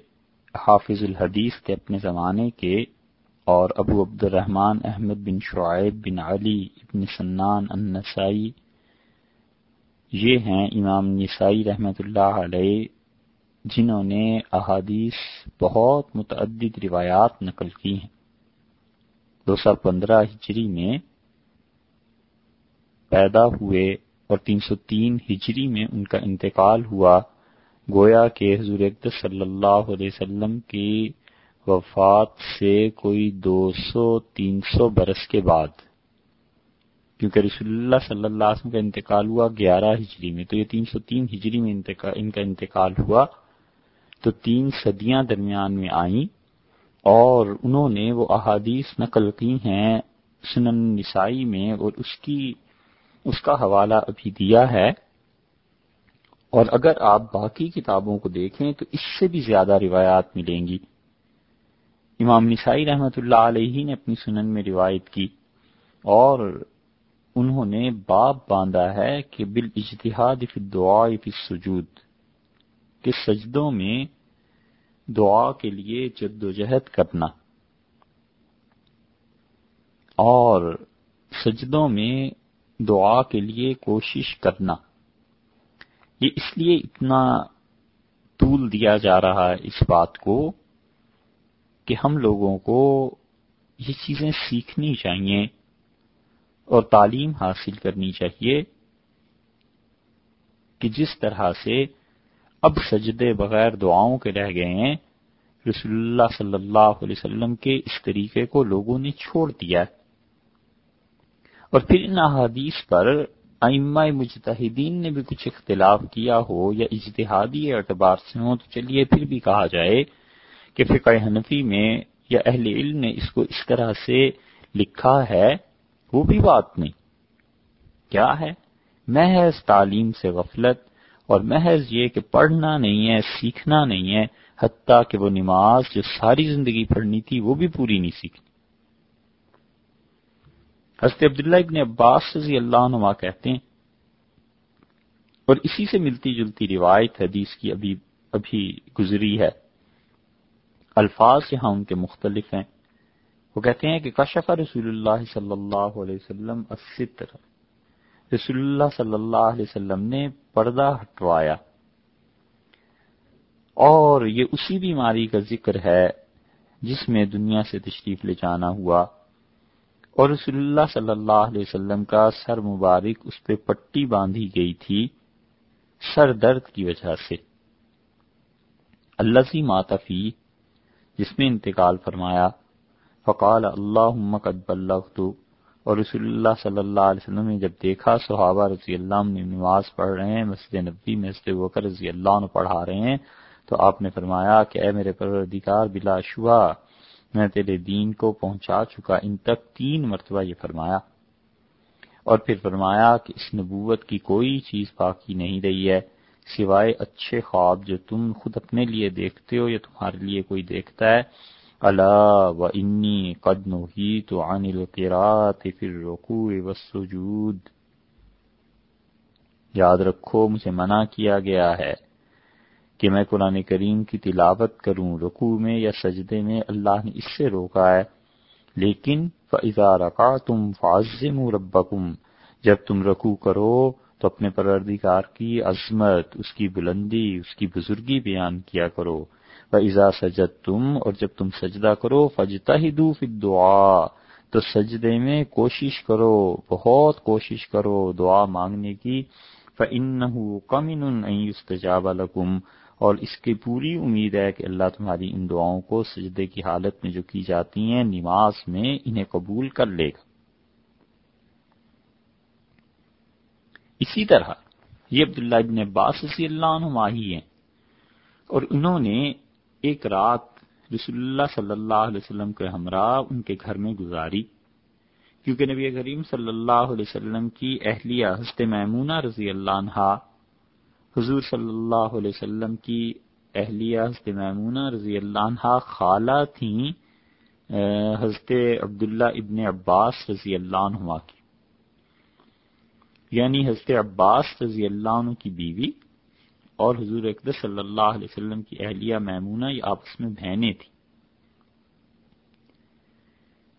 S1: حافظ الحدیث کے اپنے زمانے کے اور ابو عبد الرحمن احمد بن شعیب بن علی ابن سنان النسائی، یہ ہیں امام نسائی رحمۃ اللہ علیہ، جنہوں نے احادیث بہت متعدد روایات نقل کی ہیں۔ دو سو پندرہ ہجری میں پیدا ہوئے اور تین سو تین ہجری میں ان کا انتقال ہوا۔ گویا کہ حضور صلی اللہ علیہ وسلم کی وفات سے کوئی دو سو، تین سو برس کے بعد۔ کیونکہ رسول اللہ صلی اللہ علیہ وسلم کا انتقال ہوا گیارہ ہجری میں، تو یہ تین سو تین ہجری میں ان کا انتقال ہوا۔ تو تین صدیاں درمیان میں آئیں اور انہوں نے وہ احادیث نقل کی ہیں سنن نسائی میں اور اس کی، اس کا حوالہ ابھی دیا ہے۔ اور اگر آپ باقی کتابوں کو دیکھیں تو اس سے بھی زیادہ روایات ملیں گی۔ امام نسائی رحمت اللہ علیہ نے اپنی سنن میں روایت کی اور انہوں نے باب باندھا ہے کہ بال اجتہاد دعا فی سجود کہ سجدوں میں دعا کے لیے جد و جہد کرنا۔ اور سجدوں میں دعا کے لیے کوشش کرنا۔ یہ اس لیے اتنا طول دیا جا رہا ہے اس بات کو کہ ہم لوگوں کو یہ چیزیں سیکھنی چاہیے اور تعلیم حاصل کرنی چاہیے کہ جس طرح سے اب سجدے بغیر دعاؤں کے رہ گئے ہیں، رسول اللہ صلی اللہ علیہ وسلم کے اس طریقے کو لوگوں نے چھوڑ دیا ہے۔ اور پھر ان احادیث پر ائمہ مجتہدین نے بھی کچھ اختلاف کیا ہو یا اجتہادی اعتبار سے ہو تو چلیے پھر بھی کہا جائے کہ فقہ حنفی میں یا اہل علم نے اس کو اس طرح سے لکھا ہے، وہ بھی بات نہیں۔ کیا ہے؟ محض تعلیم سے غفلت اور محض یہ کہ پڑھنا نہیں ہے، سیکھنا نہیں ہے، حتیٰ کہ وہ نماز جو ساری زندگی پڑھنی تھی وہ بھی پوری نہیں سیکھنی حضرت عبداللہ ابن عباس رضی اللہ عنہ کہتے ہیں، اور اسی سے ملتی جلتی روایت حدیث کی ابھی ابھی گزری ہے۔ الفاظ یہاں ان کے مختلف ہیں۔ وہ کہتے ہیں کہ کشف رسول اللہ صلی اللہ علیہ وسلم الستر۔ رسول اللہ صلی اللہ علیہ وسلم نے پردہ ہٹوایا۔ اور یہ اسی بیماری کا ذکر ہے جس میں دنیا سے تشریف لے جانا ہوا۔ اور رسول اللہ صلی اللہ علیہ وسلم کا سر مبارک اس پہ پٹی باندھی گئی تھی، سر درد کی وجہ سے۔ اللہ سی ماتفی جس میں انتقال فرمایا۔ فقال اللہ قد بلغت۔ اور رسول اللہ صلی اللہ علیہ وسلم نے جب دیکھا، صحابہ رضی اللہ عنہ نماز پڑھ رہے ہیں، مسجد نبی مسجد وکر رضی اللہ عنہ پڑھا رہے ہیں، تو آپ نے فرمایا کہ، اے میرے پروردگار، بلا شبہ میں تیرے دین کو پہنچا چکا۔ ان تک تین مرتبہ یہ فرمایا۔ اور پھر فرمایا کہ اس نبوت کی کوئی چیز باقی نہیں رہی ہے، سوائے اچھے خواب جو تم خود اپنے لیے دیکھتے ہو یا تمہارے لیے کوئی دیکھتا ہے۔ اللہ و انی قد نوحیت عن القرات فی الرکوع والسجود۔ یاد رکھو، مجھے منع کیا گیا ہے۔ کہ میں قرآن کریم کی تلاوت کروں، رکوع میں یا سجدے میں اللہ نے اس سے روکا ہے۔ لیکن فَإِذَا رَقَعْتُمْ فَعَزِّمُوا رَبَّكُمْ، جب تم رکوع کرو تو اپنے پروردگار کی عظمت، اس کی بلندی، اس کی بزرگی بیان کیا کرو۔ فَإِذَا سَجَدْتُمْ، اور جب تم سجدہ کرو فَجْتَهِدُوا فِي الدُّعَاء، تو سجدے میں کوشش کرو، بہت کوشش کرو دعا مانگنے کی۔ فَإِنَّهُ قَمِنٌ أَن يُسْتَجَابَ لَكُمْ اور اس کی پوری امید ہے کہ اللہ تمہاری ان دعاؤں کو سجدے کی حالت میں جو کی جاتی ہیں نماز میں انہیں قبول کر لے گا۔ اسی طرح یہ عبداللہ ابن عباس رضی اللہ عنہ ہی ہیں اور انہوں نے ایک رات رسول اللہ صلی اللہ علیہ وسلم کے ہمراہ ان کے گھر میں گزاری۔ کیونکہ نبی کریم صلی اللہ علیہ وسلم کی اہلیہ حضرت میمونہ رضی اللہ عنہ حضور صلی اللہ علیہ وسلم کی اہلیہ حضرت میمونہ رضی اللہ عنہ خالہ تھیں حضرت عبداللہ ابن عباس رضی اللہ عنہ کی۔ یعنی حضرت عباس رضی اللہ عنہ کی بیوی اور حضور اقدر صلی اللہ علیہ وسلم کی اہلیہ میمونہ یہ آپس میں بہنیں تھیں۔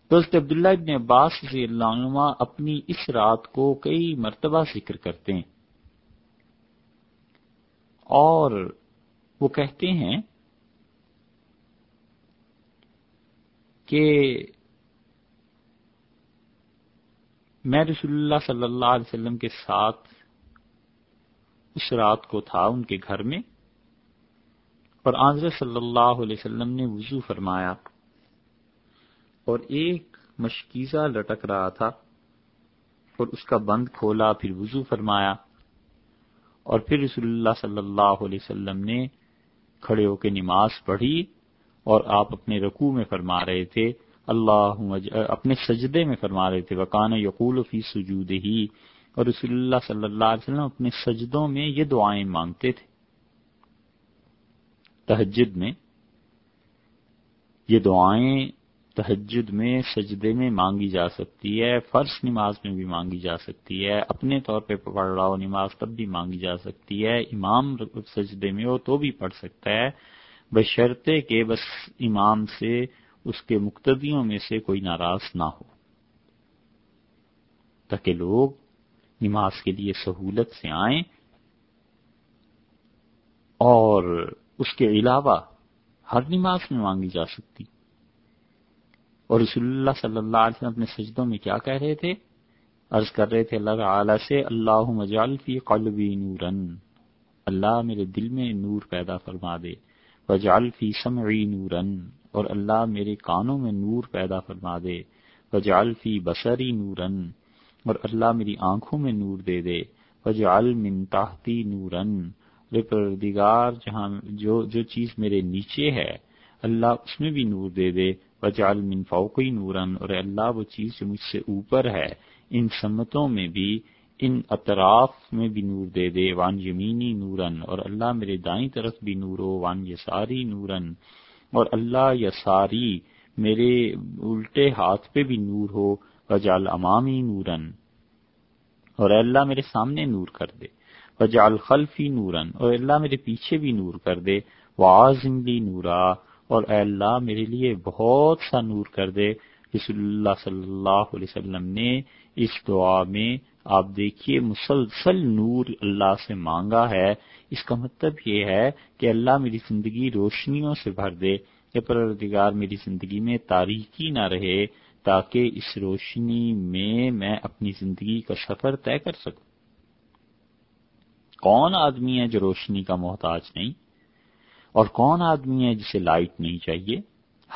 S1: تو حضرت عبداللہ ابن عباس رضی اللہ عنہ اپنی اس رات کو کئی مرتبہ ذکر کرتے ہیں۔ اور وہ کہتے ہیں کہ میں رسول اللہ صلی اللہ علیہ وسلم کے ساتھ اس رات کو تھا ان کے گھر میں اور آضر صلی اللہ علیہ وسلم نے وضو فرمایا اور ایک مشکیزہ لٹک رہا تھا اور اس کا بند کھولا پھر وضو فرمایا اور پھر رسول اللہ صلی اللہ علیہ وسلم نے کھڑے ہو کے نماز پڑھی اور آپ اپنے رکوع میں فرما رہے تھے اللہ اپنے سجدے میں فرما رہے تھے وکان یقول فی سجود ہی اور رسول اللہ صلی اللہ علیہ وسلم اپنے سجدوں میں یہ دعائیں مانگتے تھے۔ تہجد میں یہ دعائیں تہجد میں، سجدے میں مانگی جا سکتی ہے، فرض نماز میں بھی مانگی جا سکتی ہے، اپنے طور پہ پڑھ رہا ہو نماز تب بھی مانگی جا سکتی ہے، امام سجدے میں ہو تو بھی پڑھ سکتا ہے، بشرطے کہ بس امام سے، اس کے مقتدیوں میں سے کوئی ناراض نہ ہو۔ تاکہ لوگ نماز کے لیے سہولت سے آئیں اور اس کے علاوہ ہر نماز میں مانگی جا سکتی۔ اور رسول اللہ صلی اللہ علیہ وسلم اپنے سجدوں میں کیا کہہ رہے تھے؟ عرض کر رہے تھے، اللہ تعالی سے اللہ مجال فی قلبی نورن اللہ میرے دل میں نور پیدا فرما دے۔ وجال فی سمعی نورن اور اللہ میرے کانوں میں نور پیدا فرما دے۔ وجال فی بصری نورن اور اللہ میری آنکھوں میں نور دے دے۔ وجعل من تحتی نورن پردگار جہاں جو جو چیز میرے نیچے ہے، اللہ اس میں بھی نور دے دے۔ وجعل من فوقی نورن اور اللہ وہ چیز جو مجھ سے اوپر ہے، ان سمتوں میں بھی، ان اطراف میں بھی نور دے دے، وان یمینی نورن، اور اللہ میرے دائیں طرف بھی نور ہو، وان یساری نورن، اور اللہ یساری میرے الٹے ہاتھ پہ بھی نور ہو وجال امامی نورن، اور اللہ میرے سامنے نور کر دے وجال خلفی نورن، اور اللہ میرے پیچھے بھی نور کر دے وازم لی نورا اور اے اللہ میرے لیے بہت سا نور کر دے۔ رسول اللہ صلی اللہ علیہ وسلم نے اس دعا میں آپ دیکھیے مسلسل نور اللہ سے مانگا ہے۔ اس کا مطلب یہ ہے کہ اللہ میری زندگی روشنیوں سے بھر دے۔ کہ پروردگار، میری زندگی میں تاریخی نہ رہے تاکہ اس روشنی میں میں اپنی زندگی کا سفر طے کر سکوں۔ کون آدمی ہے جو روشنی کا محتاج نہیں؟ اور کون آدمی ہے جسے لائٹ نہیں چاہیے؟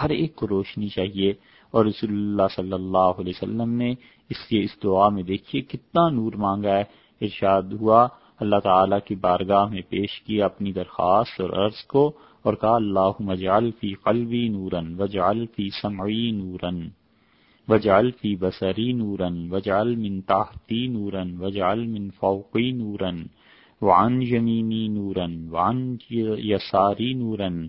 S1: ہر ایک کو روشنی چاہیے۔ اور رسول اللہ صلی اللہ علیہ وسلم نے اس کے اس دعا میں دیکھیے کتنا نور مانگا ہے۔ ارشاد ہوا، اللہ تعالی کی بارگاہ میں پیش کیا اپنی درخواست اور عرض کو اور کہا اللہ مجال فی قلبی نورن وجال فی سمعی نورن وجال فی بصری نورن وجال من تحتی نورن وجال من فوقی نورن وعن یمینی نورن وعن یساری نورن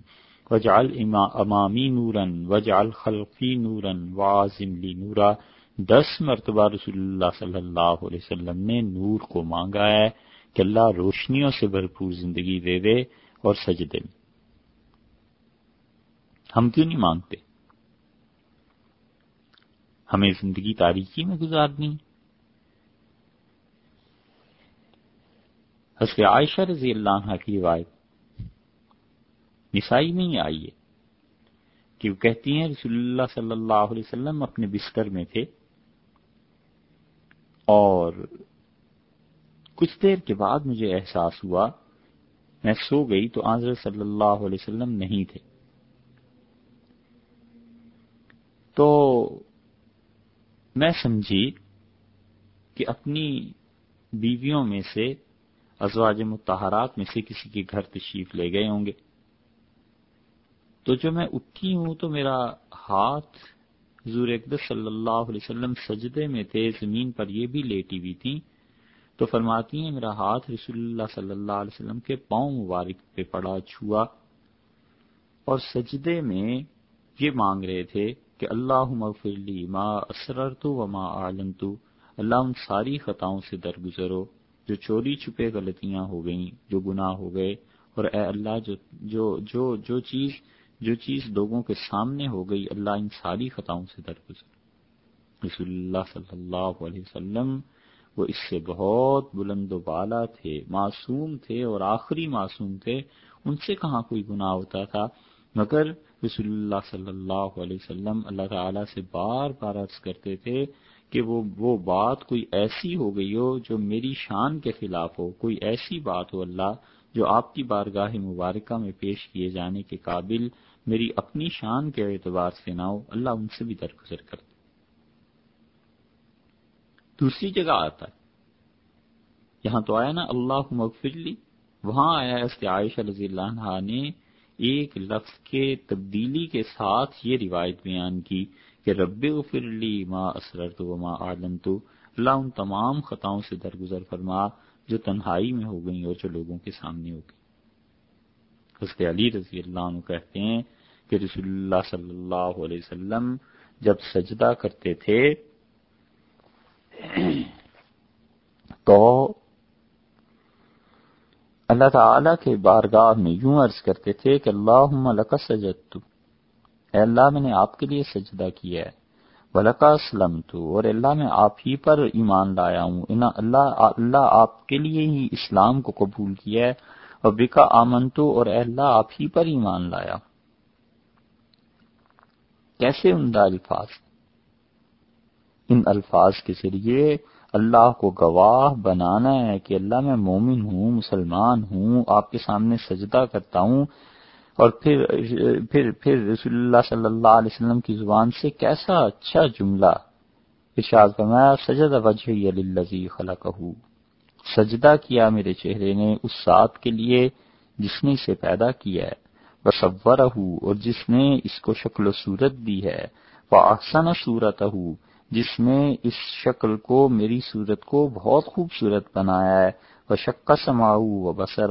S1: وجعل امامی نورن وجعل خلقی نورن وعظم لی نورا۔ دس مرتبہ رسول اللہ صلی اللہ علیہ وسلم نے نور کو مانگا ہے کہ اللہ روشنیوں سے بھرپور زندگی دے دے اور سجدے میں۔ ہم کیوں نہیں مانگتے؟ ہمیں زندگی تاریخی میں گزارنی حسب عائشہ رضی اللہ عنہ کی روایت نسائی میں ہی آئی ہے کہ وہ کہتی ہیں رسول اللہ صلی اللہ علیہ وسلم اپنے بستر میں تھے اور کچھ دیر کے بعد مجھے احساس ہوا میں سو گئی تو آضر صلی اللہ علیہ وسلم نہیں تھے۔ تو میں سمجھی کہ اپنی بیویوں میں سے ازواج متحرات میں سے کسی کے گھر تشریف لے گئے ہوں گے۔ تو جو میں اٹھی ہوں تو میرا ہاتھ حضور اقدس صلی اللہ علیہ وسلم سجدے میں تھے، زمین پر یہ بھی لیٹی ہوئی تھی تو فرماتی ہیں، میرا ہاتھ رسول اللہ صلی اللہ علیہ وسلم کے پاؤں مبارک پہ پڑا چھوا۔ اور سجدے میں یہ مانگ رہے تھے کہ اللہ مغفر لی ما اسرر تو و ما عالم تو اللہ ان ساری خطاؤں سے درگزرو۔ جو چوری چھپے غلطیاں ہو گئیں، جو گناہ ہو گئے، اور اے اللہ جو جو جو جو چیز جو چیز لوگوں کے سامنے ہو گئی، اللہ ان ساری خطاؤں سے درگزر۔ رسول اللہ صلی اللہ علیہ وسلم وہ اس سے بہت بلند و بالا تھے، معصوم تھے اور آخری معصوم تھے۔ ان سے کہاں کوئی گناہ ہوتا تھا؟ مگر رسول اللہ صلی اللہ علیہ وسلم اللہ تعالی سے بار بار عرض کرتے تھے کہ وہ وہ بات کوئی ایسی ہو گئی ہو جو میری شان کے خلاف ہو، کوئی ایسی بات ہو اللہ جو آپ کی بارگاہ مبارکہ میں پیش کیے جانے کے قابل میری اپنی شان کے اعتبار سے نہ ہو، اللہ ان سے بھی درگزر کر دے۔ دوسری جگہ آتا ہے۔ یہاں تو آیا نا اللہ مغفرلی وہاں آیا اس کے عائشہ رضی اللہ عنہ نے ایک لفظ کے تبدیلی کے ساتھ یہ روایت بیان کی۔ کہ رب فرلی ما اسرر تو ماں عالم تو اللہ ان تمام خطاؤں سے درگزر فرما جو تنہائی میں ہو گئی اور جو لوگوں کے سامنے ہو گئی حضرت علی رضی اللہ عنہ کہتے ہیں کہ رسول اللہ صلی اللہ علیہ وسلم جب سجدہ کرتے تھے تو اللہ تعالی کے بارگاہ میں یوں عرض کرتے تھے کہ اللہ لک سجد اے اللہ میں نے آپ کے لیے سجدہ کیا ہے۔ ولکا اسلم تو اور اللہ میں آپ ہی پر ایمان لایا ہوں۔ اللہ اللہ آپ کے لیے ہی اسلام کو قبول کیا ہے۔ اور بکا آمن تو اور اللہ آپ ہی پر ایمان لایا۔ کیسے عمدہ الفاظ؟ ان الفاظ کے ذریعے اللہ کو گواہ بنانا ہے کہ اللہ میں مومن ہوں، مسلمان ہوں، آپ کے سامنے سجدہ کرتا ہوں۔ اور پھر پھر پھر رسول اللہ صلی اللہ علیہ وسلم کی زبان سے کیسا اچھا جملہ ارشاد فرمایا، سجد وجہ للذی خلقہ۔ سجدہ کیا میرے چہرے نے اس ذات کے لیے جس نے اسے پیدا کیا ہے۔ وصور اور جس نے اس کو شکل و صورت دی ہے۔ وہ آسن صورت جس نے اس شکل کو، میری صورت کو بہت خوبصورت بنایا ہے۔ وہ شکا سماؤ و بسر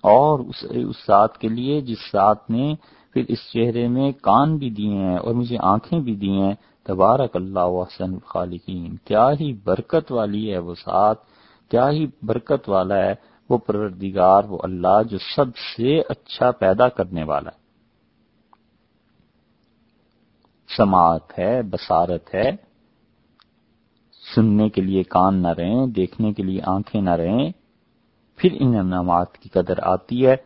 S1: اور اس اس ذات کے لیے جس ذات نے پھر اس چہرے میں کان بھی دیے ہیں اور مجھے آنکھیں بھی دی ہیں، تبارک اللہ حسن الخالقین۔ کیا ہی برکت والی ہے وہ ذات، کیا ہی برکت والا ہے وہ پروردگار، وہ اللہ جو سب سے اچھا پیدا کرنے والا ہے۔ سماعت ہے، بصارت ہے۔ سننے کے لیے کان نہ رہیں، دیکھنے کے لیے آنکھیں نہ رہیں۔ پھر ان انعامات کی قدر آتی ہے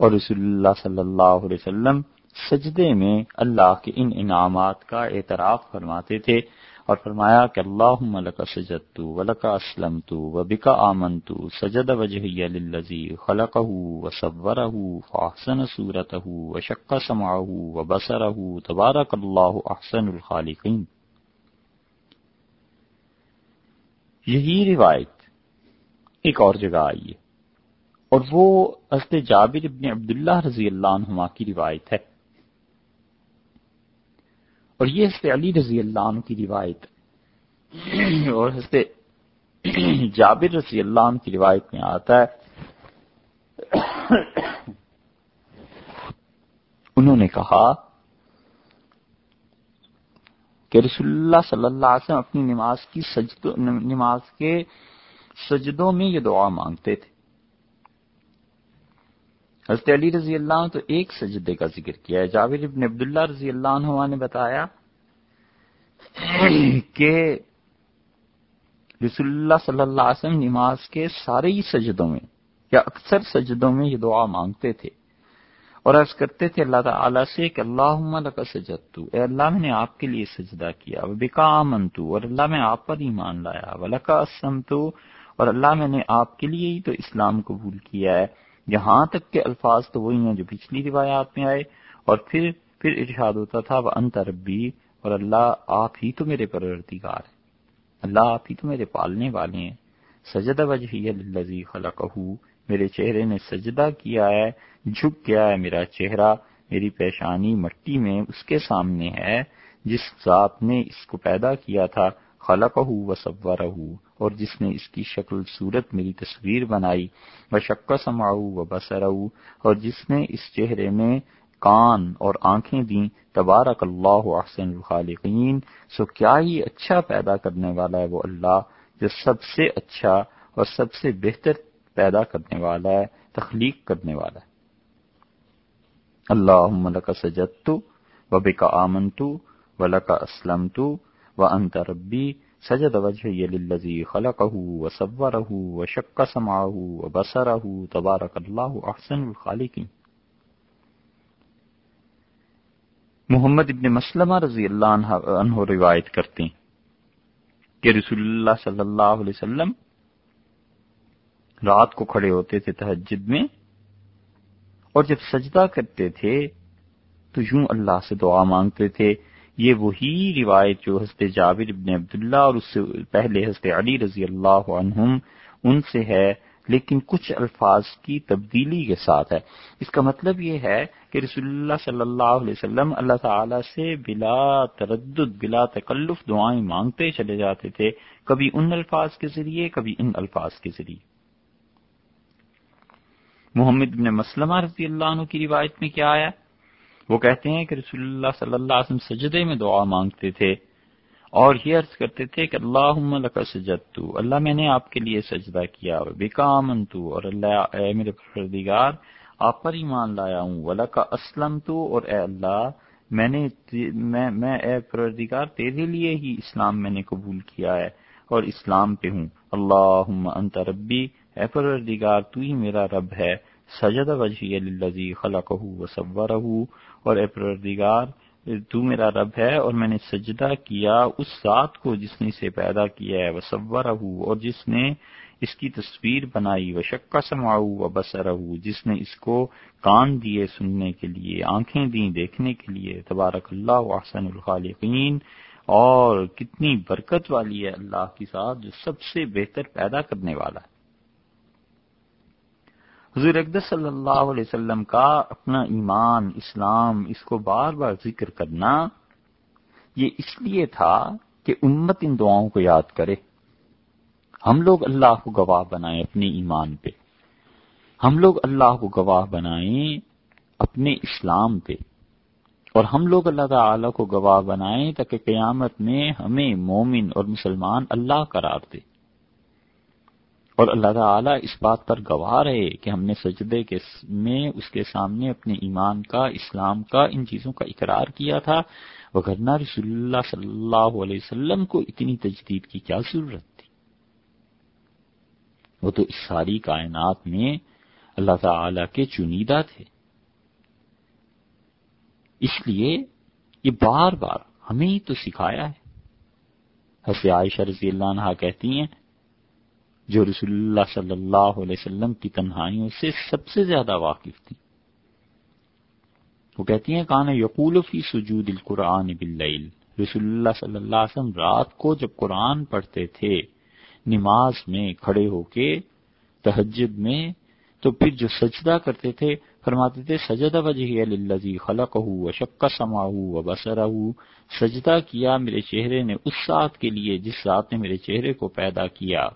S1: اور رسول اللہ صلی اللہ علیہ وسلم سجدے میں اللہ کے ان انعامات کا اعتراف فرماتے تھے اور فرمایا کہ اللہ لک سجدت ولک اسلمت وبک آمنت، سجد وجہ وجهي للذي خلقه وصوره فاحسن صورته وشق سمعه وبصره تبارك الله احسن الخالقين یہی روایت۔ ایک اور جگہ آئی ہے اور وہ حضرت جابر ابن عبداللہ رضی اللہ عنہما کی روایت ہے۔ اور یہ حضرت علی رضی اللہ عنہ کی روایت اور حضرت جابر رضی اللہ عنہ کی روایت میں آتا ہے۔ انہوں نے کہا کہ رسول اللہ صلی اللہ علیہ وسلم اپنی نماز کی سجدوں نماز کے سجدوں میں یہ دعا مانگتے تھے۔ حضرت علی رضی اللہ عنہ تو ایک سجدے کا ذکر کیا ہے۔ جاوید ابن عبداللہ رضی اللہ عنہ نے بتایا کہ رسول اللہ صلی اللہ علیہ وسلم نماز کے سارے ہی سجدوں میں یا اکثر سجدوں میں یہ دعا مانگتے تھے اور عرض کرتے تھے اللہ تعالیٰ سے کہ اللہ کا سجد اے اللہ میں نے آپ کے لیے سجدہ کیا بکا امن تو اور اللہ میں آپ پر ایمان لایا، ولکا اسم تو اور اللہ میں نے آپ کے لیے ہی تو اسلام قبول کیا ہے۔ یہاں تک کہ الفاظ تو وہی ہیں جو پچھلی روایات میں آئے اور پھر پھر ارشاد ہوتا تھا وہ انت ربی اور اللہ آپ ہی تو میرے پرورتگار ہے اللہ آپ ہی تو میرے پالنے والے ہیں۔ سجد وجہ خلقہ، میرے چہرے نے سجدہ کیا ہے، جھک گیا ہے میرا چہرہ، میری پیشانی مٹی میں اس کے سامنے ہے، جس ذات نے اس کو پیدا کیا تھا، خلقہ و اور جس نے اس کی شکل صورت میری تصویر بنائی و شکا سماؤ و بسر اور جس نے اس چہرے میں کان اور آنکھیں دیں، تبارک اللہ احسن الخالقین، سو کیا ہی اچھا پیدا کرنے والا ہے وہ اللہ، جو سب سے اچھا اور سب سے بہتر پیدا کرنے والا ہے، تخلیق کرنے والا ہے۔ اللہ لک سجدت و بک آمنت و لک اسلمت و انت ربی سجد وجهي للذي خلقه وصوره وشق سمعه وبصره تبارك الله احسن الخالقين محمد ابن مسلمہ رضی اللہ عنہ روایت کرتے ہیں کہ رسول اللہ صلی اللہ علیہ وسلم رات کو کھڑے ہوتے تھے تہجد میں اور جب سجدہ کرتے تھے تو یوں اللہ سے دعا مانگتے تھے یہ وہی روایت جو حضرت جابر ابن عبداللہ اور اس سے پہلے حضرت علی رضی اللہ عنہم، ان سے ہے، لیکن کچھ الفاظ کی تبدیلی کے ساتھ ہے۔ اس کا مطلب یہ ہے کہ رسول اللہ صلی اللہ علیہ وسلم اللہ تعالی سے بلا تردد، بلا تکلف دعائیں مانگتے چلے جاتے تھے، کبھی ان الفاظ کے ذریعے، کبھی ان الفاظ کے ذریعے۔ محمد بن مسلمہ رضی اللہ عنہ کی روایت میں کیا آیا؟ وہ کہتے ہیں کہ رسول اللہ صلی اللہ علیہ وسلم سجدے میں دعا مانگتے تھے اور یہ عرض کرتے تھے کہ اللہ لکا سجد تو اللہ میں نے آپ کے لیے سجدہ کیا بیکامن تو اور اللہ، اے میرے پردگار آپ پر ایمان لایا ہوں ولکا اسلم تو اور اے اللہ، میں نے میں میں، اے پردگار تیرے لیے ہی اسلام میں نے قبول کیا ہے اور اسلام پہ ہوں۔ اللہ انت ربی، اے پردگار تو ہی میرا رب ہے، سجد وجہ للذی خلقہ وصورہ اور اے پروردگار، تو میرا رب ہے اور میں نے سجدہ کیا اس ذات کو جس نے اسے پیدا کیا ہے وہ اور جس نے اس کی تصویر بنائی وہ شکا سماؤ و بسر جس نے اس کو کان دیے سننے کے لیے، آنکھیں دیں دیکھنے کے لیے، تبارک اللہ احسن الخالقین، اور کتنی برکت والی ہے اللہ کی ساتھ جو سب سے بہتر پیدا کرنے والا ہے۔ حضور اقدس صلی اللہ علیہ وسلم کا اپنا ایمان، اسلام، اس کو بار بار ذکر کرنا یہ اس لیے تھا کہ امت ان دعاؤں کو یاد کرے۔ ہم لوگ اللہ کو گواہ بنائیں اپنے ایمان پہ۔ ہم لوگ اللہ کو گواہ بنائیں اپنے اسلام پہ۔ اور ہم لوگ اللہ تعالی کو گواہ بنائیں تاکہ قیامت میں ہمیں مومن اور مسلمان اللہ قرار دے۔ اور اللہ تعالیٰ اس بات پر گواہ رہے کہ ہم نے سجدے کے میں اس کے سامنے اپنے ایمان کا، اسلام کا، ان چیزوں کا اقرار کیا تھا۔ وغیرہ رسول اللہ صلی اللہ علیہ وسلم کو اتنی تجدید کی کیا ضرورت تھی؟ وہ تو اس ساری کائنات میں اللہ تعالی کے چنیدہ تھے۔ اس لیے یہ بار بار ہمیں ہی تو سکھایا ہے۔ حس عائشہ رضی اللہ عنہ کہتی ہیں جو رسول اللہ صلی اللہ علیہ وسلم کی تنہائیوں سے سب سے زیادہ واقف تھی وہ کہتی ہیں کان یقول فی سجود القرآن باللیل. رسول اللہ صلی اللہ علیہ وسلم رات کو جب قرآن پڑھتے تھے، نماز میں کھڑے ہو کے تہجد میں، تو پھر جو سجدہ کرتے تھے، فرماتے تھے، سجد وجہ للذی خلقہ وشق سماہ وبصرہ سجدہ کیا میرے چہرے نے اس ذات کے لیے جس ذات نے میرے چہرے کو پیدا کیا۔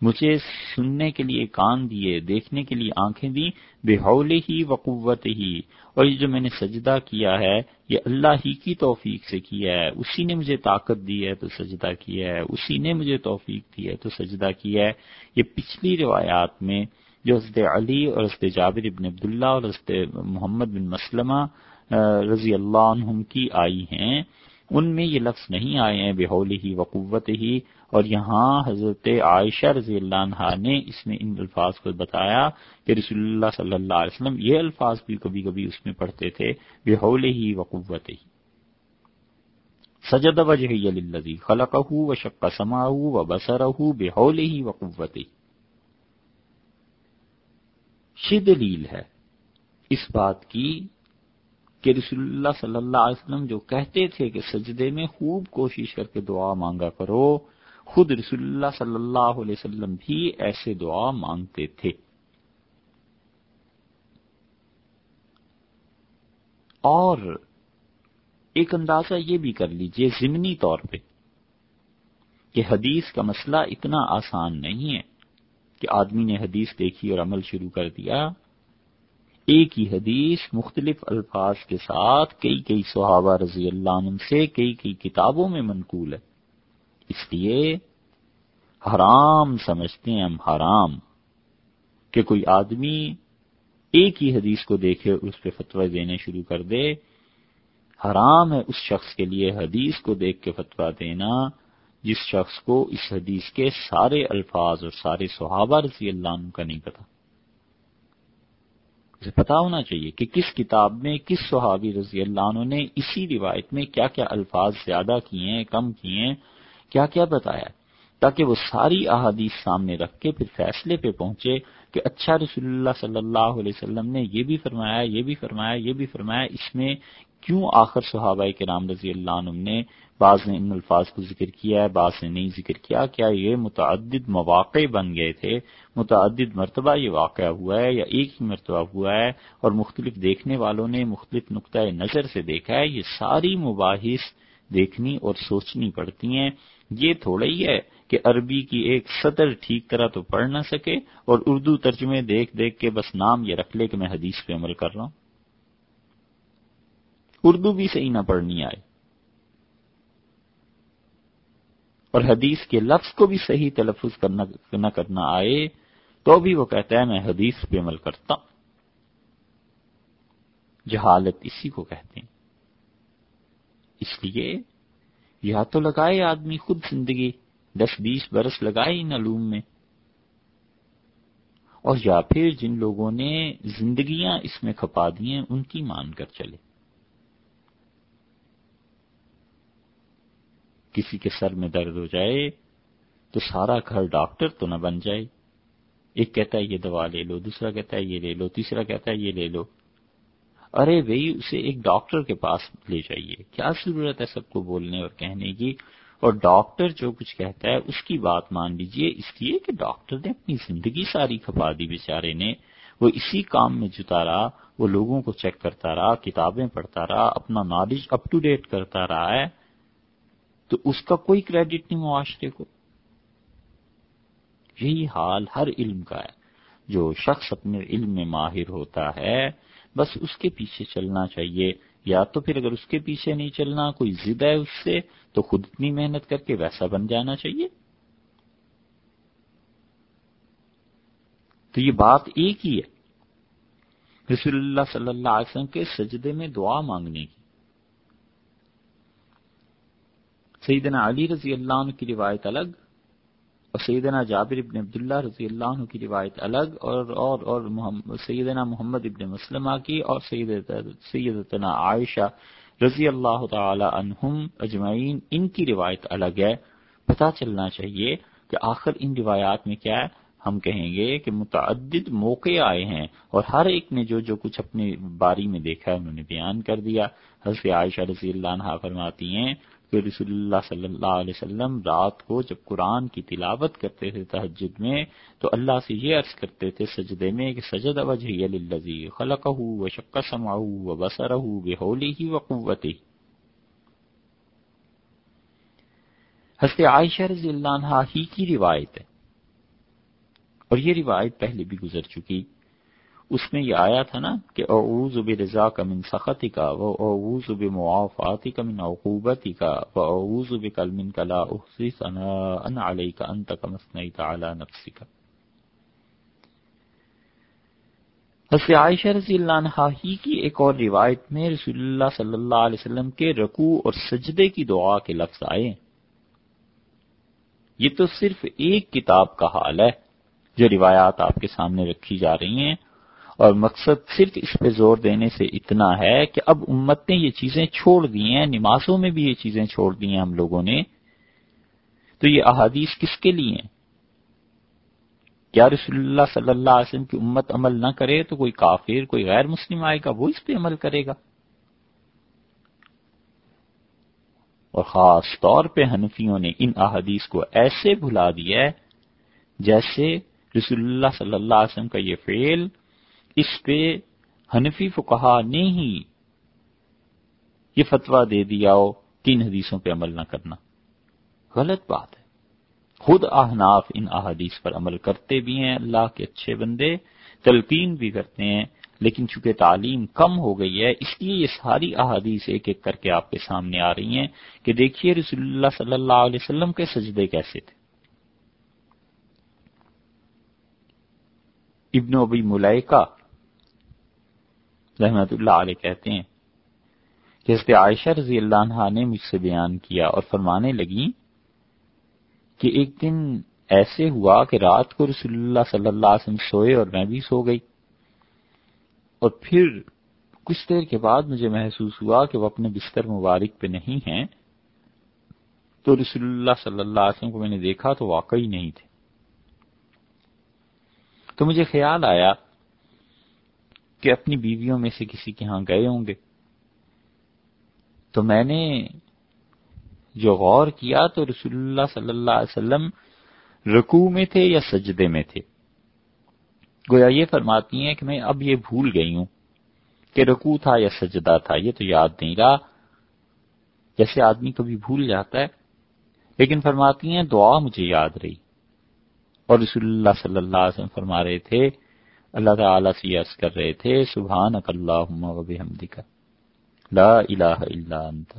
S1: مجھے سننے کے لیے کان دیے، دیکھنے کے لیے آنکھیں دی بے حول ہی۔ وقوت ہی اور یہ جو میں نے سجدہ کیا ہے، یہ اللہ ہی کی توفیق سے کیا ہے۔ اسی نے مجھے طاقت دی ہے تو سجدہ کیا ہے۔ اسی نے مجھے توفیق دی ہے تو سجدہ کیا ہے۔ یہ پچھلی روایات میں جو حضرت علی اور حضرت جابر ابن عبداللہ اور حضرت محمد بن مسلمہ رضی اللہ عنہم کی آئی ہیں، ان میں یہ لفظ نہیں آئے ہیں بےحول ہی وقوت ہی اور یہاں حضرت عائشہ رضی اللہ عنہ نے اس میں ان الفاظ کو بتایا کہ رسول اللہ صلی اللہ علیہ وسلم یہ الفاظ بھی کبھی کبھی اس میں پڑھتے تھے بےحول ہی وقوت ہی سجد وجہ خلق و شک سما و بسر بےحول ہی وقوت ہی دلیل ہے اس بات کی کہ رسول اللہ صلی اللہ علیہ وسلم جو کہتے تھے کہ سجدے میں خوب کوشش کر کے دعا مانگا کرو خود رسول اللہ صلی اللہ علیہ وسلم بھی ایسے دعا مانگتے تھے۔ اور ایک اندازہ یہ بھی کر لیجیے ضمنی طور پہ کہ حدیث کا مسئلہ اتنا آسان نہیں ہے کہ آدمی نے حدیث دیکھی اور عمل شروع کر دیا۔ ایک ہی حدیث مختلف الفاظ کے ساتھ کئی کئی صحابہ رضی اللہ عنہ سے کئی کئی کتابوں میں منقول ہے۔ اس لیے حرام سمجھتے ہیں ہم حرام کہ کوئی آدمی ایک ہی حدیث کو دیکھے اس پہ فتویٰ دینے شروع کر دے۔ حرام ہے اس شخص کے لیے حدیث کو دیکھ کے فتویٰ دینا جس شخص کو اس حدیث کے سارے الفاظ اور سارے صحابہ رضی اللہ عنہ کا نہیں پتا۔ اسے پتا ہونا چاہیے کہ کس کتاب میں کس صحابی رضی اللہ عنہ نے اسی روایت میں کیا کیا الفاظ زیادہ کیے ہیں، کم کیے ہیں۔ کیا کیا بتایا تاکہ وہ ساری احادیث سامنے رکھ کے پھر فیصلے پہ پہنچے کہ اچھا رسول اللہ صلی اللہ علیہ وسلم نے یہ بھی فرمایا، یہ بھی فرمایا، یہ بھی فرمایا، اس میں کیوں آخر صحابہ کے رام رضی اللہ عنہ نے بعض نے ان الفاظ کو ذکر کیا ہے، بعض نے نہیں ذکر کیا کیا یہ متعدد مواقع بن گئے تھے؟ متعدد مرتبہ یہ واقعہ ہوا ہے یا ایک ہی مرتبہ ہوا ہے؟ اور مختلف دیکھنے والوں نے مختلف نقطۂ نظر سے دیکھا ہے، یہ ساری مباحث دیکھنی اور سوچنی پڑتی ہیں۔ یہ تھوڑا ہی ہے کہ عربی کی ایک سطر ٹھیک طرح تو پڑھ نہ سکے اور اردو ترجمے دیکھ دیکھ کے بس نام یہ رکھ لے کہ میں حدیث پہ عمل کر رہا ہوں۔ اردو بھی صحیح نہ پڑھنی آئے۔ اور حدیث کے لفظ کو بھی صحیح تلفظ کرنا نہ کرنا آئے تو بھی وہ کہتا ہے میں حدیث پہ عمل کرتا ہوں۔ جہالت اسی کو کہتے ہیں۔ اس لیے یا تو لگائے آدمی خود زندگی، دس بیس برس لگائے ان علوم میں۔ اور یا پھر جن لوگوں نے زندگیاں اس میں کھپا دی ہیں، ان کی مان کر چلے۔ کسی کے سر میں درد ہو جائے تو سارا گھر ڈاکٹر تو نہ بن جائے۔ ایک کہتا ہے یہ دوا لے لو، دوسرا کہتا ہے یہ لے لو، تیسرا کہتا ہے یہ لے لو۔ ارے بھائی، اسے ایک ڈاکٹر کے پاس لے جائیے۔ کیا ضرورت ہے سب کو بولنے اور کہنے کی؟ اور ڈاکٹر جو کچھ کہتا ہے، اس کی بات مان لیجیے۔ اس لیے کہ ڈاکٹر نے اپنی زندگی ساری کھپا دی بیچارے نے۔ وہ اسی کام میں جتا رہا، وہ لوگوں کو چیک کرتا رہا، کتابیں پڑھتا رہا، اپنا نالج اپ ٹو ڈیٹ کرتا رہا ہے۔ تو اس کا کوئی کریڈٹ نہیں معاشرے کو۔ یہی حال ہر علم کا ہے۔ جو شخص اپنے علم میں ماہر ہوتا ہے بس اس کے پیچھے چلنا چاہیے۔ یا تو پھر اگر اس کے پیچھے نہیں چلنا، کوئی ضد ہے اس سے، تو خود اتنی محنت کر کے ویسا بن جانا چاہیے۔ تو یہ بات ایک ہی ہے۔ رسول اللہ صلی اللہ علیہ وسلم کے سجدے میں دعا مانگنے کی۔ سیدنا علی رضی اللہ عنہ کی روایت الگ اور سیدنا جابر ابن عبداللہ رضی اللہ عنہ کی روایت الگ اور اور اور محمد سیدنا محمد ابن مسلمہ کی اور سیدتنا عائشہ رضی اللہ تعالی عنہم اجمعین ان کی روایت الگ ہے۔ پتہ چلنا چاہیے کہ آخر ان روایات میں کیا ہے۔ ہم کہیں گے کہ متعدد موقع آئے ہیں اور ہر ایک نے جو جو کچھ اپنی باری میں دیکھا ہے، انہوں نے بیان کر دیا۔ حضرت عائشہ رضی اللہ عنہ فرماتی ہیں کہ رسول اللہ صلی اللہ علیہ وسلم رات کو جب قرآن کی تلاوت کرتے تھے تحجد میں، تو اللہ سے یہ عرض کرتے تھے سجدے میں کہ سجد وجہ للذی خلقہ و شق سمعہ و بصرہ بحولہ و قوتہ۔ حضرت عائشہ رضی اللہ عنہ ہی کی روایت ہے۔ اور یہ روایت پہلے بھی گزر چکی۔ اس میں یہ آیا تھا نا کہ اعوذ برضا کا من سختی کا وہ اعوذ بمعافاتی کا من عقوبتی کا وہ اعوذ بکل من کلا احسی ثنا ان علی کا انت کا مسنعی تعالی نفسی کا حضرت عائشہ رضی اللہ عنہ ہی کی ایک اور روایت میں رسول اللہ صلی اللہ علیہ وسلم کے رکوع اور سجدے کی دعا کے لفظ آئے یہ تو صرف ایک کتاب کا حال ہے جو روایات آپ کے سامنے رکھی جا رہی ہیں اور مقصد صرف اس پہ زور دینے سے اتنا ہے کہ اب امت نے یہ چیزیں چھوڑ دی ہیں، نمازوں میں بھی یہ چیزیں چھوڑ دی ہیں ہم لوگوں نے۔ تو یہ احادیث کس کے لیے ہیں؟ کیا رسول اللہ صلی اللہ علیہ وسلم کی امت عمل نہ کرے تو کوئی کافر، کوئی غیر مسلم آئے گا، وہ اس پہ عمل کرے گا۔ اور خاص طور پہ حنفیوں نے ان احادیث کو ایسے بھلا دیا ہے جیسے رسول اللہ صلی اللہ علیہ وسلم کا یہ فعل اس پہ حنفی فکہ نے ہی یہ فتویٰ دے دیا ہو تین حدیثوں پہ عمل نہ کرنا۔ غلط بات ہے۔ خود احناف ان احادیث پر عمل کرتے بھی ہیں، اللہ کے اچھے بندے تلقین بھی کرتے ہیں، لیکن چونکہ تعلیم کم ہو گئی ہے، اس لیے یہ ساری احادیث ایک ایک کر کے آپ کے سامنے آ رہی ہیں کہ دیکھیے رسول اللہ صلی اللہ علیہ وسلم کے سجدے کیسے تھے۔ ابن ابی ملائکہ رحمت اللہ علیہ کہتے ہیں کہ حضرت عائشہ رضی اللہ عنہ نے مجھ سے بیان کیا اور فرمانے لگی کہ ایک دن ایسے ہوا کہ رات کو رسول اللہ صلی اللہ علیہ وسلم سوئے اور میں بھی سو گئی۔ اور پھر کچھ دیر کے بعد مجھے محسوس ہوا کہ وہ اپنے بستر مبارک پہ نہیں ہیں۔ تو رسول اللہ صلی اللہ علیہ وسلم کو میں نے دیکھا تو واقعی نہیں تھے۔ تو مجھے خیال آیا کہ اپنی بیویوں میں سے کسی کے ہاں گئے ہوں گے۔ تو میں نے جو غور کیا تو رسول اللہ صلی اللہ علیہ وسلم رکوع میں تھے یا سجدے میں تھے۔ گویا یہ فرماتی ہیں کہ میں اب یہ بھول گئی ہوں کہ رکوع تھا یا سجدہ تھا، یہ تو یاد نہیں رہا۔ جیسے آدمی کبھی بھول جاتا ہے، لیکن فرماتی ہیں دعا مجھے یاد رہی۔ اور رسول اللہ صلی اللہ علیہ وسلم فرما رہے تھے اللہ تعالی سے یس کر رہے تھے سبحان اللہم و بحمدک، لا الہ الا انت۔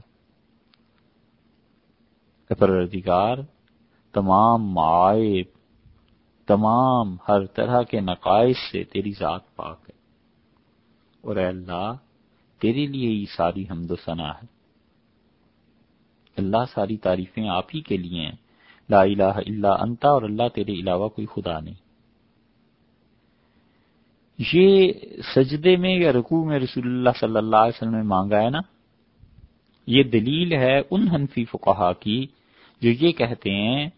S1: پروردگار، تمام معائب، تمام ہر طرح کے نقائص سے تیری ذات پاک ہے۔ اور اے اللہ، تیرے لیے ہی ساری حمد و ثنا ہے۔ اللہ ساری تعریفیں آپ ہی کے لیے ہیں۔ لا الہ الا انت اور اللہ تیرے علاوہ کوئی خدا نہیں۔ یہ سجدے میں یا رکوع میں رسول اللہ صلی اللہ علیہ وسلم نے مانگا ہے نا، یہ دلیل ہے ان حنفی فقہا کی جو یہ کہتے ہیں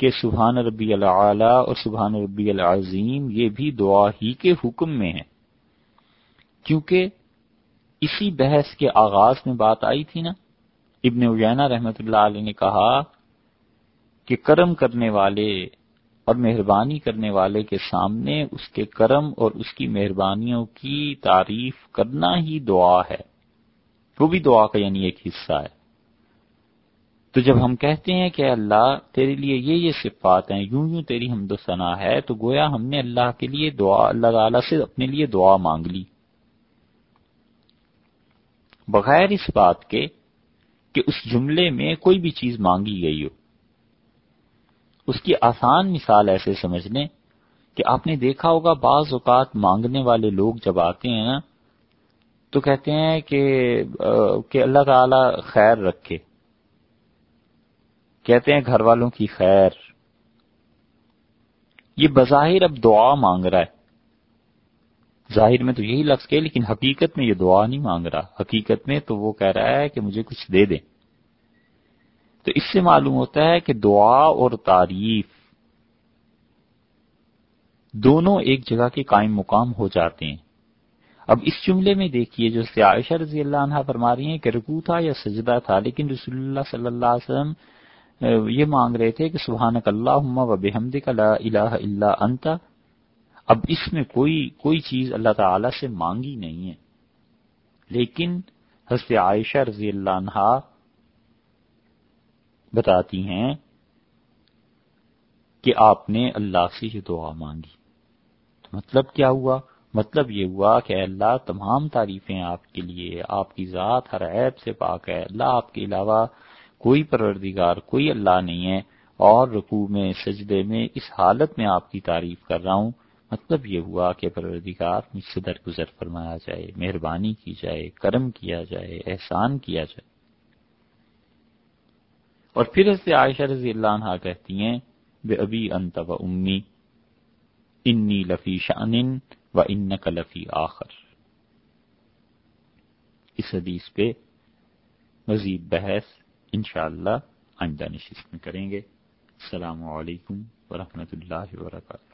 S1: کہ سبحان ربی العلی اور سبحان ربی العظیم یہ بھی دعا ہی کے حکم میں ہے کیونکہ اسی بحث کے آغاز میں بات آئی تھی نا، ابن اجینا رحمت اللہ علیہ نے کہا کہ کرم کرنے والے اور مہربانی کرنے والے کے سامنے اس کے کرم اور اس کی مہربانیوں کی تعریف کرنا ہی دعا ہے۔ وہ بھی دعا کا یعنی ایک حصہ ہے۔ تو جب ہم کہتے ہیں کہ اللہ، تیرے لیے یہ یہ صفات ہیں، یوں یوں تیری ہم ثنا ہے، تو گویا ہم نے اللہ کے لیے دعا، اللہ تعالی سے اپنے لیے دعا مانگ لی۔ بغیر اس بات کے کہ اس جملے میں کوئی بھی چیز مانگی گئی ہو۔ اس کی آسان مثال ایسے سمجھ لیں کہ آپ نے دیکھا ہوگا بعض اوقات مانگنے والے لوگ جب آتے ہیں نا، تو کہتے ہیں کہ کہ اللہ تعالی خیر رکھے۔ کہتے ہیں گھر والوں کی خیر۔ یہ بظاہر اب دعا مانگ رہا ہے۔ ظاہر میں تو یہی لفظ کہ لیکن حقیقت میں یہ دعا نہیں مانگ رہا۔ حقیقت میں تو وہ کہہ رہا ہے کہ مجھے کچھ دے دیں۔ تو اس سے معلوم ہوتا ہے کہ دعا اور تعریف دونوں ایک جگہ کے قائم مقام ہو جاتے ہیں۔ اب اس جملے میں دیکھیے، جو عائشہ رضی اللہ عنہ فرما رہی ہیں کہ رکو تھا یا سجدہ تھا، لیکن رسول اللہ صلی اللہ علیہ وسلم یہ مانگ رہے تھے کہ سبحانک اللہ و بحمد لا الہ الا انت۔ اب اس میں کوئی کوئی چیز اللہ تعالی سے مانگی نہیں ہے۔ لیکن حضرت عائشہ رضی اللہ عنہ بتاتی ہیں کہ آپ نے اللہ سے یہ دعا مانگی۔ تو مطلب کیا ہوا؟ مطلب یہ ہوا کہ اللہ، تمام تعریفیں آپ کے لیے، آپ کی ذات ہر عیب سے پاک ہے۔ اللہ آپ کے علاوہ کوئی پروردگار، کوئی اللہ نہیں ہے۔ اور رکوع میں، سجدے میں، اس حالت میں آپ کی تعریف کر رہا ہوں۔ مطلب یہ ہوا کہ پروردگار مجھ سے درگزر فرمایا جائے، مہربانی کی جائے، کرم کیا جائے، احسان کیا جائے۔ اور پھر اس سے عائشہ رضی اللہ عنہ کہتی ہیں، بے ابھی انت و امی، انی لفی شان و ان لفی آخر۔ اس حدیث پہ مزید بحث انشاءاللہ آئندہ نشست میں کریں گے۔ السلام علیکم ورحمۃ اللہ وبرکاتہ۔